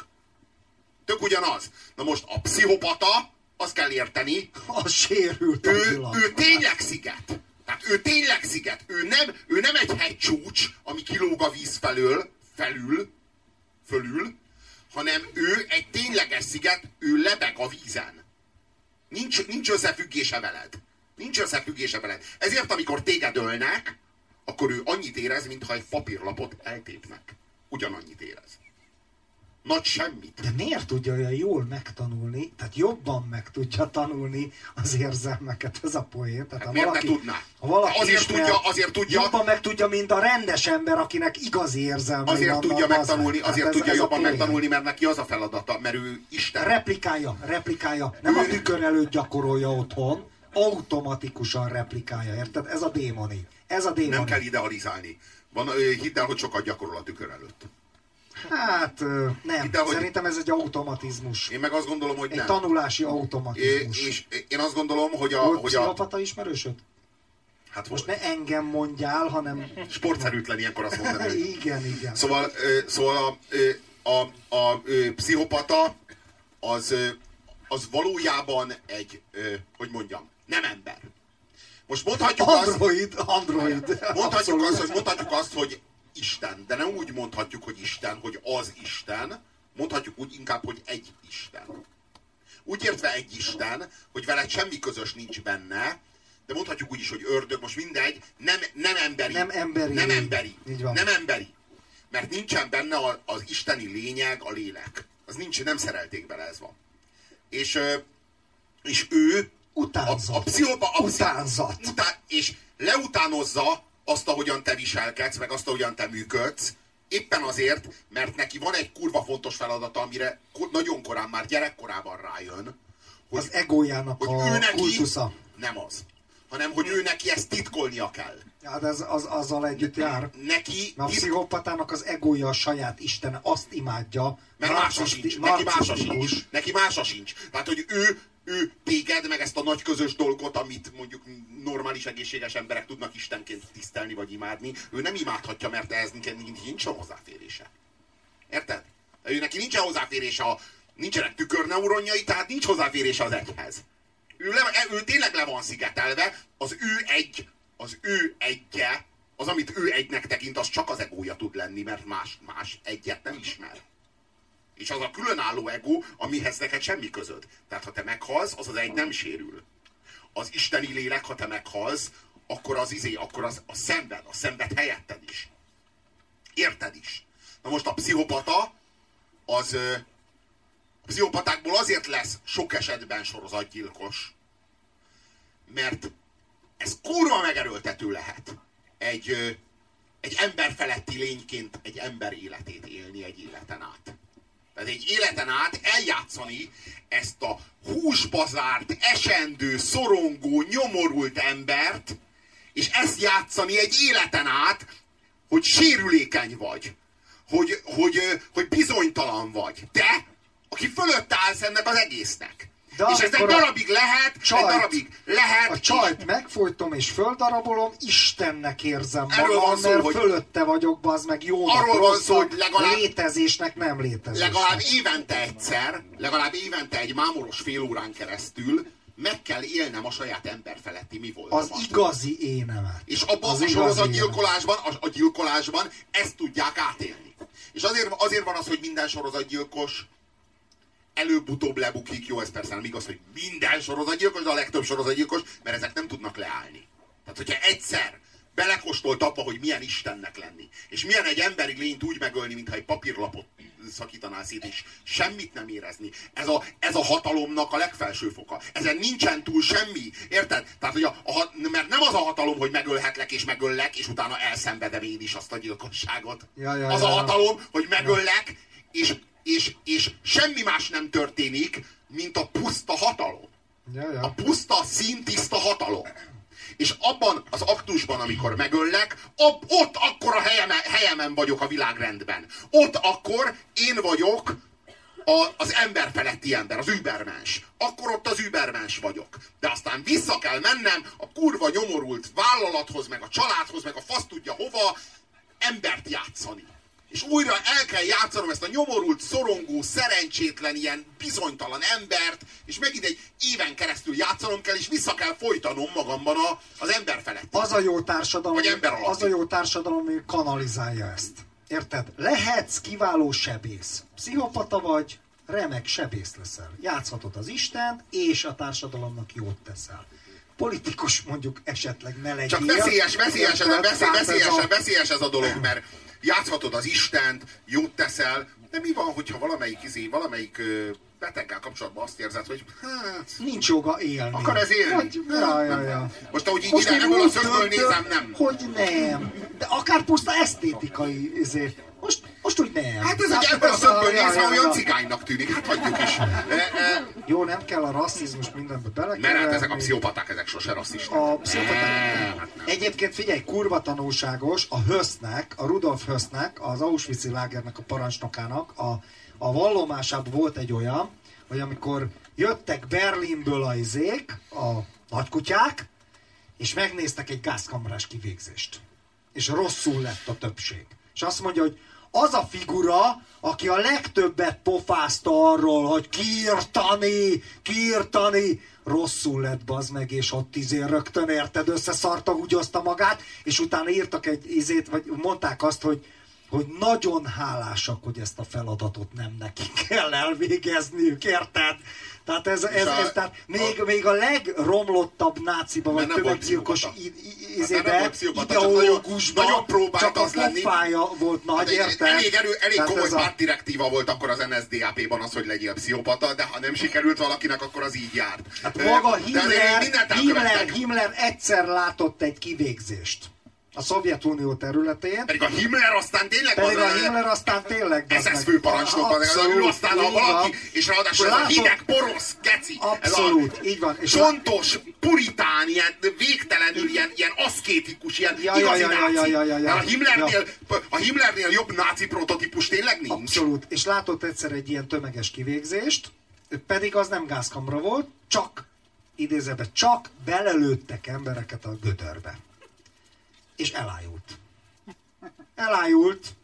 Tök ugyanaz. Na most a pszichopata, azt kell érteni, A sérült ő, ő tényleg sziget. Tehát ő tényleg sziget. Ő nem, ő nem egy hegycsúcs, ami kilóg a víz felől, felül, fölül, hanem ő egy tényleges sziget, ő lebeg a vízen. Nincs, nincs összefüggése veled. Nincs összefüggése veled. Ezért, amikor téged ölnek, akkor ő annyit érez, mintha egy papírlapot eltépnek. Ugyanannyit érez. Nagy semmit. De miért tudja olyan jól megtanulni, tehát jobban meg tudja tanulni az érzelmeket, ez a poén. Tehát Hát miért ne tudná? Ha valaki Azért ismer, tudja- azért tudja- Jobban meg tudja, mint a rendes ember, akinek igazi érzelmei Azért vannak, tudja megtanulni, meg. azért Hát ez- tudja ez jobban megtanulni, mert neki az a feladata, mert ő Isten. Replikálja, replikálja. Nem a tükör előtt gyakorolja otthon, automatikusan replikálja, érted? Ez a démoni. Ez a démoni. Nem kell idealizálni. Van, hidd el, hogy sokat gyakorol a tükör előtt. Hát nem, el, hogy- szerintem ez egy automatizmus. Én meg azt gondolom, hogy Egy nem. tanulási É, automatizmus. és én azt gondolom, hogy a, Volt hogy a ismerősöd? hát Most volt. ne engem mondjál, hanem... Sportszerűtlen ilyenkor azt mondani. igen, igen. Szóval, szóval a, a, a, ö, pszichopata az, az valójában egy, hogy mondjam, nem ember. Most mondhatjuk azt, Android, android. mondhatjuk Abszolút. azt, hogy mondhatjuk azt, hogy Isten, de nem úgy mondhatjuk, hogy Isten, hogy az Isten, mondhatjuk úgy inkább, hogy egy Isten. Úgy értve egy Isten, hogy veled semmi közös nincs benne, de mondhatjuk úgy is, hogy ördög, most mindegy, nem, nem emberi. Nem emberi. Nem emberi. Így van. Nem emberi. Mert nincsen benne az isteni lényeg, a lélek. Az nincs, nem szerelték bele, ez van. És, és ő Utánzat. a, a pszichopa, a pszicho- Utánzat. Utá, és leutánozza azt, ahogyan te viselkedsz, meg azt, ahogyan te működsz, éppen azért, mert neki van egy kurva fontos feladata, amire nagyon korán, már gyerekkorában rájön, hogy, Az egójának hogy a ő neki kultusza. nem az. hanem hogy ő neki ezt titkolnia kell. Hát ez az, azzal együtt jár. Neki Mert a pszichopatának az egója a saját istene, azt imádja. Mert mása sincs. Neki mása sincs. Neki mása sincs. Tehát, hogy ő, ő téged, meg ezt a nagy közös dolgot, amit mondjuk normális, egészséges emberek tudnak Istenként tisztelni vagy imádni, ő nem imádhatja, mert ehhez nincs, nincs hozzáférése. Érted? Ő neki nincsen hozzáférése a, nincsenek tükörneuronjai, tehát nincs hozzáférése az egyhez. Ő, le, ő tényleg le van szigetelve, az ő egy, az ő egyje, az, amit ő egynek tekint, az csak az egója tud lenni, mert más, más egyet nem ismer. És az a különálló ego, amihez neked semmi közöd. Tehát ha te meghalsz, az az egy nem sérül. Az isteni lélek, ha te meghalsz, akkor az izé, akkor az a szenved, a szenved helyetted is. Érted is. Na most a pszichopata, az a pszichopatákból azért lesz sok esetben sorozatgyilkos, mert ez kurva megerőltető lehet. Egy, egy ember feletti lényként egy ember életét élni egy életen át. Tehát egy életen át eljátszani ezt a húsbazárt, esendő, szorongó, nyomorult embert, és ezt játszani egy életen át, hogy sérülékeny vagy, hogy, hogy, hogy bizonytalan vagy. Te, aki fölött állsz ennek az egésznek. De és ez egy darabig lehet, csajt- egy darabig lehet, A csajt megfojtom és földarabolom, Istennek érzem Erről magam, van szó, mert hogy- fölötte vagyok, bazd meg jónak, Arról van szó, hogy legalább- létezésnek nem létezésnek. legalább évente egyszer, legalább évente egy mámoros fél órán keresztül meg kell élnem a saját ember feletti mi volt. Az igazi énemet. És abban Az a igazi sorozatgyilkolásban, a, a gyilkolásban ezt tudják átélni. És azért, azért van az, hogy minden sorozatgyilkos előbb-utóbb lebukik. Jó, ez persze nem igaz, hogy minden sorozatgyilkos, de a legtöbb sorozatgyilkos, mert ezek nem tudnak leállni. Tehát, hogyha egyszer belekóstolt abba, hogy milyen Istennek lenni, és milyen egy emberi lényt úgy megölni, mintha egy papírlapot szakítanál szét, és semmit nem érezni. Ez a, ez a hatalomnak a legfelső foka. Ezen nincsen túl semmi. Érted? Tehát, hogy a, a, mert nem az a hatalom, hogy megölhetlek és megöllek, és utána elszenvedem én is azt a gyilkosságot. Ja, ja, az ja, a ja. hatalom, hogy megöllek, és, és, és semmi más nem történik, mint a puszta hatalom. Ja, ja. A puszta, színtiszta hatalom. És abban az aktusban, amikor megöllek, ab, ott akkor a helyemen, helyemen vagyok a világrendben. Ott akkor én vagyok a, az ember feletti ember, az übermens. Akkor ott az übermens vagyok. De aztán vissza kell mennem a kurva nyomorult vállalathoz, meg a családhoz, meg a fasz tudja hova, embert játszani. És újra el kell játszanom ezt a nyomorult, szorongó, szerencsétlen, ilyen bizonytalan embert, és megint egy éven keresztül játszanom kell, és vissza kell folytanom magamban a, az ember felett. Az a jó társadalom, Vagy ember alatti. az a jó társadalom, ami kanalizálja ezt. Érted? Lehetsz kiváló sebész. Pszichopata vagy, remek sebész leszel. Játszhatod az Isten, és a társadalomnak jót teszel. Politikus mondjuk esetleg ne legyél. Csak veszélyes, veszélyes, ez a, veszély, veszélyes, veszélyes ez a dolog, mert játszhatod az Istent, jót teszel, de mi van, hogyha valamelyik, izé, valamelyik beteggel kapcsolatban azt érzed, hogy hát, Nincs joga élni. Akar ez élni? Vagy, ja, ja, ja. Most ahogy így Most ide, ebből a szögből nézem, nem. Hogy nem. De akár puszta esztétikai izé. Most, most úgy nem. Hát ez, hogy ebből a szögből nézve olyan cigánynak tűnik, hát hagyjuk is. E, e, Jó, nem kell a rasszizmus mindenbe bele. mert hát ezek a pszichopaták, ezek sose rasszisták. A pszichopaták. Hát. Egyébként figyelj, kurva tanulságos a Hösznek, a Rudolf Hösznek, az Auschwitz-i lágernek a parancsnokának, a, a vallomásában volt egy olyan, hogy amikor jöttek Berlinből a izék, a nagykutyák, és megnéztek egy gázkamarás kivégzést. És rosszul lett a többség. És azt mondja, hogy az a figura, aki a legtöbbet pofázta arról, hogy kiirtani, kiirtani, rosszul lett bazd meg, és ott izé rögtön érted, összeszarta, húgyozta magát, és utána írtak egy izét, vagy mondták azt, hogy hogy nagyon hálásak, hogy ezt a feladatot nem nekik kell elvégezniük, érted? Tehát ez, ez, a- ez tehát még, még a legromlottabb náciba, vagy tömeggyilkos Hát izébe, csak nagyon- ideológusba, nagyon próbált csak a az lenni. pofája volt nagy, Hát érted? Elég, erő, elég Tehát komoly ez a- pártdirektíva volt akkor az NSDAP-ban az, hogy legyél pszichopata, de ha nem sikerült valakinek, akkor az így járt. Hát maga Himmler, Himmler. Himmler egyszer látott egy kivégzést. A Szovjetunió területén. Pedig a Himmler aztán tényleg Pedig a Himmler aztán tényleg... SS főparancsnok, ő aztán a valaki, van. és ráadásul ez a Látod? hideg, porosz, geci. Abszolút, ez így van. a És csontos, puritán, ilyen végtelenül, ilyen, ilyen aszkétikus, ilyen Ja, igazi ja, ja, náci. ja, ja, ja, ja. A Himmlernél, a Himmlernél jobb náci prototípus tényleg nincs. Abszolút. És látott egyszer egy ilyen tömeges kivégzést, pedig az nem gázkamra volt, csak, idézőbe, csak belelőttek embereket a gödörbe. És elájult. Elájult,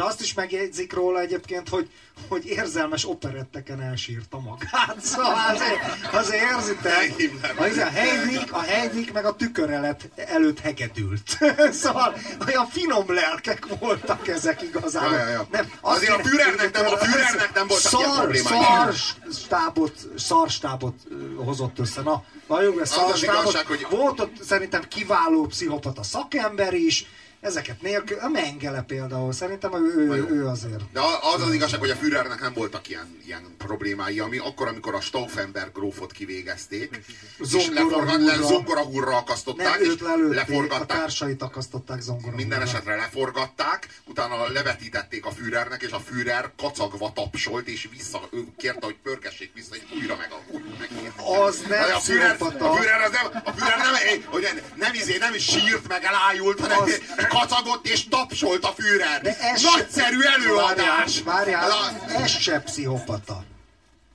de azt is megjegyzik róla egyébként, hogy, hogy érzelmes operetteken elsírta magát. Szóval azért, azért érzitek, a Heidnik, a Heidnik meg a tükör előtt, hegedült. szóval olyan finom lelkek voltak ezek igazából. Ja, ja, ja. Nem, Azért a Führernek nem- a Führernek nem voltak ilyen szar, problémái. Szar stábot, szarstábot ö, hozott össze. Na, valljuk be, az szarstábot. igazság, hogy- Volt ott szerintem kiváló pszichopata szakember is, ezeket nélkül, a Mengele például, szerintem ő, ő, ő azért. De az az igazság, hogy a Führernek nem voltak ilyen, ilyen problémái, ami akkor, amikor a Stauffenberg grófot kivégezték, és Zongora leforgat, le, hurra. zongora hurra akasztották, Nem és őt lelőtték, a leforgatták, társait akasztották zongora. minden hurra. esetre leforgatták, utána levetítették a Führernek, és a Führer kacagva tapsolt, és vissza, ő kérte, hogy pörgessék vissza, és újra meg a újra meg. Az nem a Führer, a Führer, az nem, a Führer nem, hogy nem, nem, izé, nem sírt meg elájult, hanem Az- kacagott és tapsolt a Führer. De ez Nagyszerű előadás! Várjál, várjál, a- ez se pszichopata.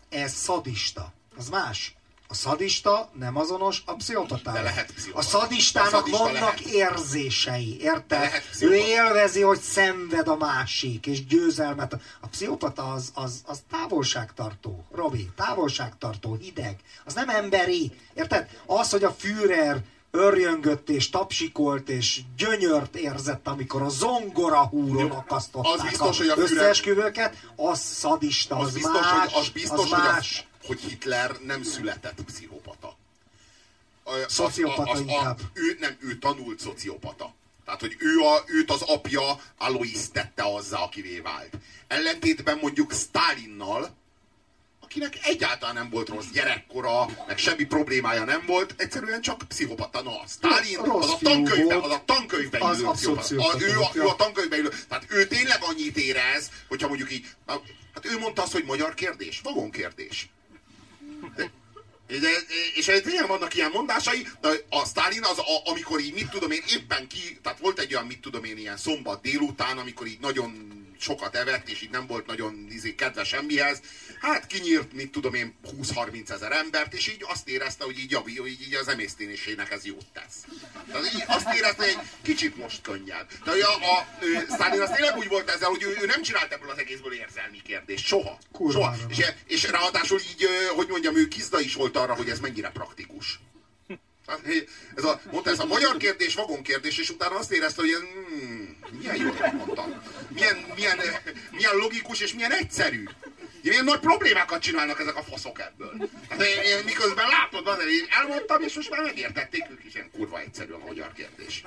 Ez szadista. Az más. A szadista nem azonos a pszichopatával. De lehet A pszichopata. szadistának A szadista vannak lehet. érzései, érted? Ő élvezi, hogy szenved a másik, és győzelmet. A pszichopata az, az, az távolságtartó, Robi, távolságtartó, hideg. Az nem emberi, érted? Az, hogy a Führer örjöngött és tapsikolt és gyönyört érzett, amikor a zongora húron akasztották az biztos, a hogy a összeesküvőket, az szadista, az, az biztos, más, hogy, az biztos, az hogy, más. a, hogy Hitler nem született pszichopata. A- az- Szociopata az- a- inkább. Ő nem, ő tanult szociopata. Tehát, hogy ő a, őt az apja Alois tette azzá, akivé vált. Ellentétben mondjuk Stalinnal, akinek egyáltalán nem volt rossz gyerekkora, meg semmi problémája nem volt, egyszerűen csak pszicopata. Na, Stalin Rossz az a fiú tankönyvbe, volt. az a tankönyvbe Az abszolút pszichopata. A, ő, a, pszichopata ő a volt, tankönyvbe illő. Tehát ő tényleg annyit érez, hogyha mondjuk így, hát ő mondta azt, hogy magyar kérdés, vagon kérdés. De, de, és tényleg vannak ilyen mondásai, de a Stalin az, a, amikor így, mit tudom én, éppen ki, tehát volt egy olyan, mit tudom én, ilyen szombat délután, amikor így nagyon sokat evett, és így nem volt nagyon izé, kedve semmihez, hát kinyírt, mit tudom én, 20-30 ezer embert, és így azt érezte, hogy így, javi, hogy így az emésztésének ez jót tesz. Tehát így azt érezte, hogy egy kicsit most könnyebb. De a, a, ő, Stalin az tényleg úgy volt ezzel, hogy ő, ő nem csinált ebből az egészből érzelmi kérdést. Soha. Kurvára Soha. És, és ráadásul így, hogy mondjam, ő kizda is volt arra, hogy ez mennyire praktikus. Hát, Ez a, mondta, ez a magyar kérdés, vagon kérdés, és utána azt érezte, hogy ez, hmm, milyen jól mondtam. Milyen, milyen, milyen logikus és milyen egyszerű. Milyen nagy problémákat csinálnak ezek a faszok ebből. Hát, én, én miközben látod, azért én elmondtam, és most már megértették ők is, ilyen kurva egyszerű a magyar kérdés.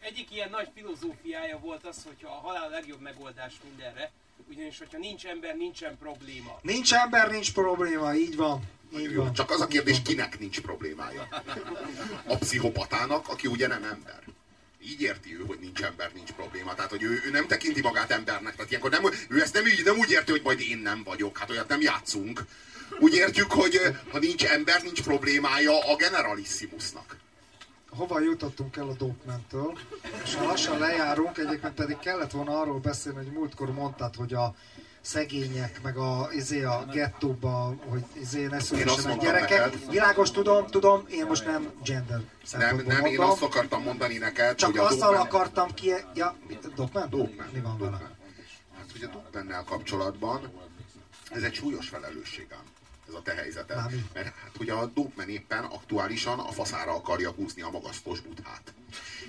Egyik ilyen nagy filozófiája volt az, hogy a halál a legjobb megoldás mindenre, ugyanis hogyha nincs ember, nincsen probléma. Nincs ember, nincs probléma, így van. Jó, csak az a kérdés, kinek nincs problémája. A pszichopatának, aki ugye nem ember. Így érti ő, hogy nincs ember, nincs probléma. Tehát, hogy ő, ő nem tekinti magát embernek. Tehát ilyenkor nem, ő ezt nem, így- nem úgy érti, hogy majd én nem vagyok. Hát olyat nem játszunk. Úgy értjük, hogy eh, ha nincs ember, nincs problémája a generalissimusnak. Hova jutottunk el a Dopmentől? És ha lassan lejárunk, egyébként pedig kellett volna arról beszélni, hogy múltkor mondtad, hogy a szegények, meg a, izé a gettóba, hogy izé ne szülessenek gyerekek. neked. Világos, tudom, tudom, én most nem gender Nem, nem én mondom. azt akartam mondani neked, Csak hogy a azzal Dogman- akartam ki... Ja, Dopment? Dogman. Mi van vele? Dogman. Hát, hogy a Dogmannel kapcsolatban ez egy súlyos felelősségem, ez a te helyzeted. Mármi? Mert hát ugye a Dogman éppen aktuálisan a faszára akarja húzni a magasztos buthát.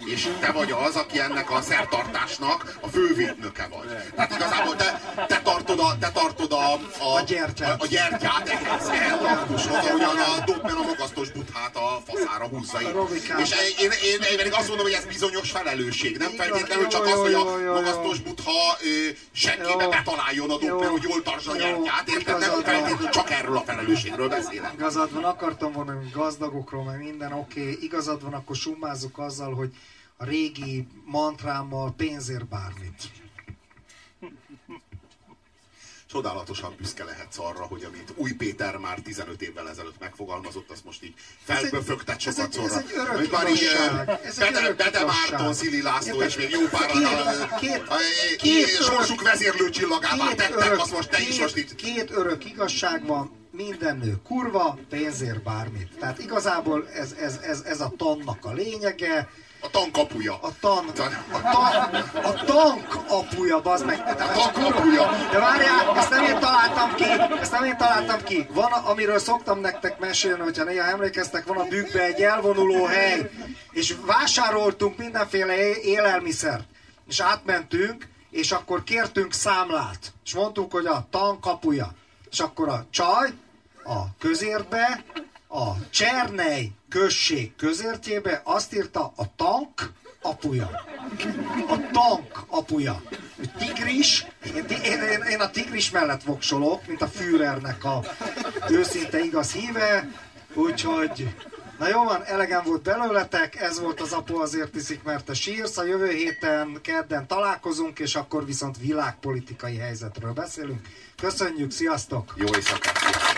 És te vagy az, aki ennek a szertartásnak a fővédnöke vagy. Tehát igazából te, te tartod a, te tartod a, a, A gyertyát. a, a gyertyát ehhez, ehhez ahogyan a Dobbel a magasztos buthát a faszára húzza itt. És én, én, én, én pedig azt mondom, hogy ez bizonyos felelősség. Nem feltétlenül csak az, hogy a magasztos butha Jó. betaláljon a Dobbel, Jó. hogy jól tartsa a gyertyát. Érted? Nem feltétlenül csak erről a felelősségről beszélek. Igazad van, akartam volna hogy gazdagokról, meg minden, oké, okay. igazad van, akkor summázzuk azzal, hogy a régi mantrámmal pénzért bármit. Csodálatosan büszke lehetsz arra, hogy amit Új Péter már 15 évvel ezelőtt megfogalmazott, azt most így Ez egy- felböfögtet ez sokat egy- ez egy örök Hogy már így, igazság. eh, Ez egy Bede, Bede. Márton, Szili László és még jó pár Két- két- két két, örök- sorsuk vezérlő csillagává tettek, azt most te is most két, így... két örök igazság van, minden nő kurva, pénzért bármit. Tehát igazából ez, ez, ez, ez a tannak a lényege, A tankapuja. a tan, a, tan, a tank apuja, bazd meg. A tank apuja. De várjál, ezt nem én találtam ki, ezt nem én találtam ki. Van, amiről szoktam nektek mesélni, hogyha néha emlékeztek, van a bükkbe egy elvonuló hely, és vásároltunk mindenféle élelmiszert, és átmentünk, és akkor kértünk számlát, és mondtuk, hogy a tank apuja. És akkor a csaj a közértbe, a Csernej község közértjébe azt írta a tank apuja. A tank apuja. Tigris, én, én, én, a tigris mellett voksolok, mint a Führernek a őszinte igaz híve, úgyhogy Na jó van, elegem volt belőletek, ez volt az apu azért iszik, mert te sírsz. A jövő héten, kedden találkozunk, és akkor viszont világpolitikai helyzetről beszélünk. Köszönjük, sziasztok! Jó éjszakát!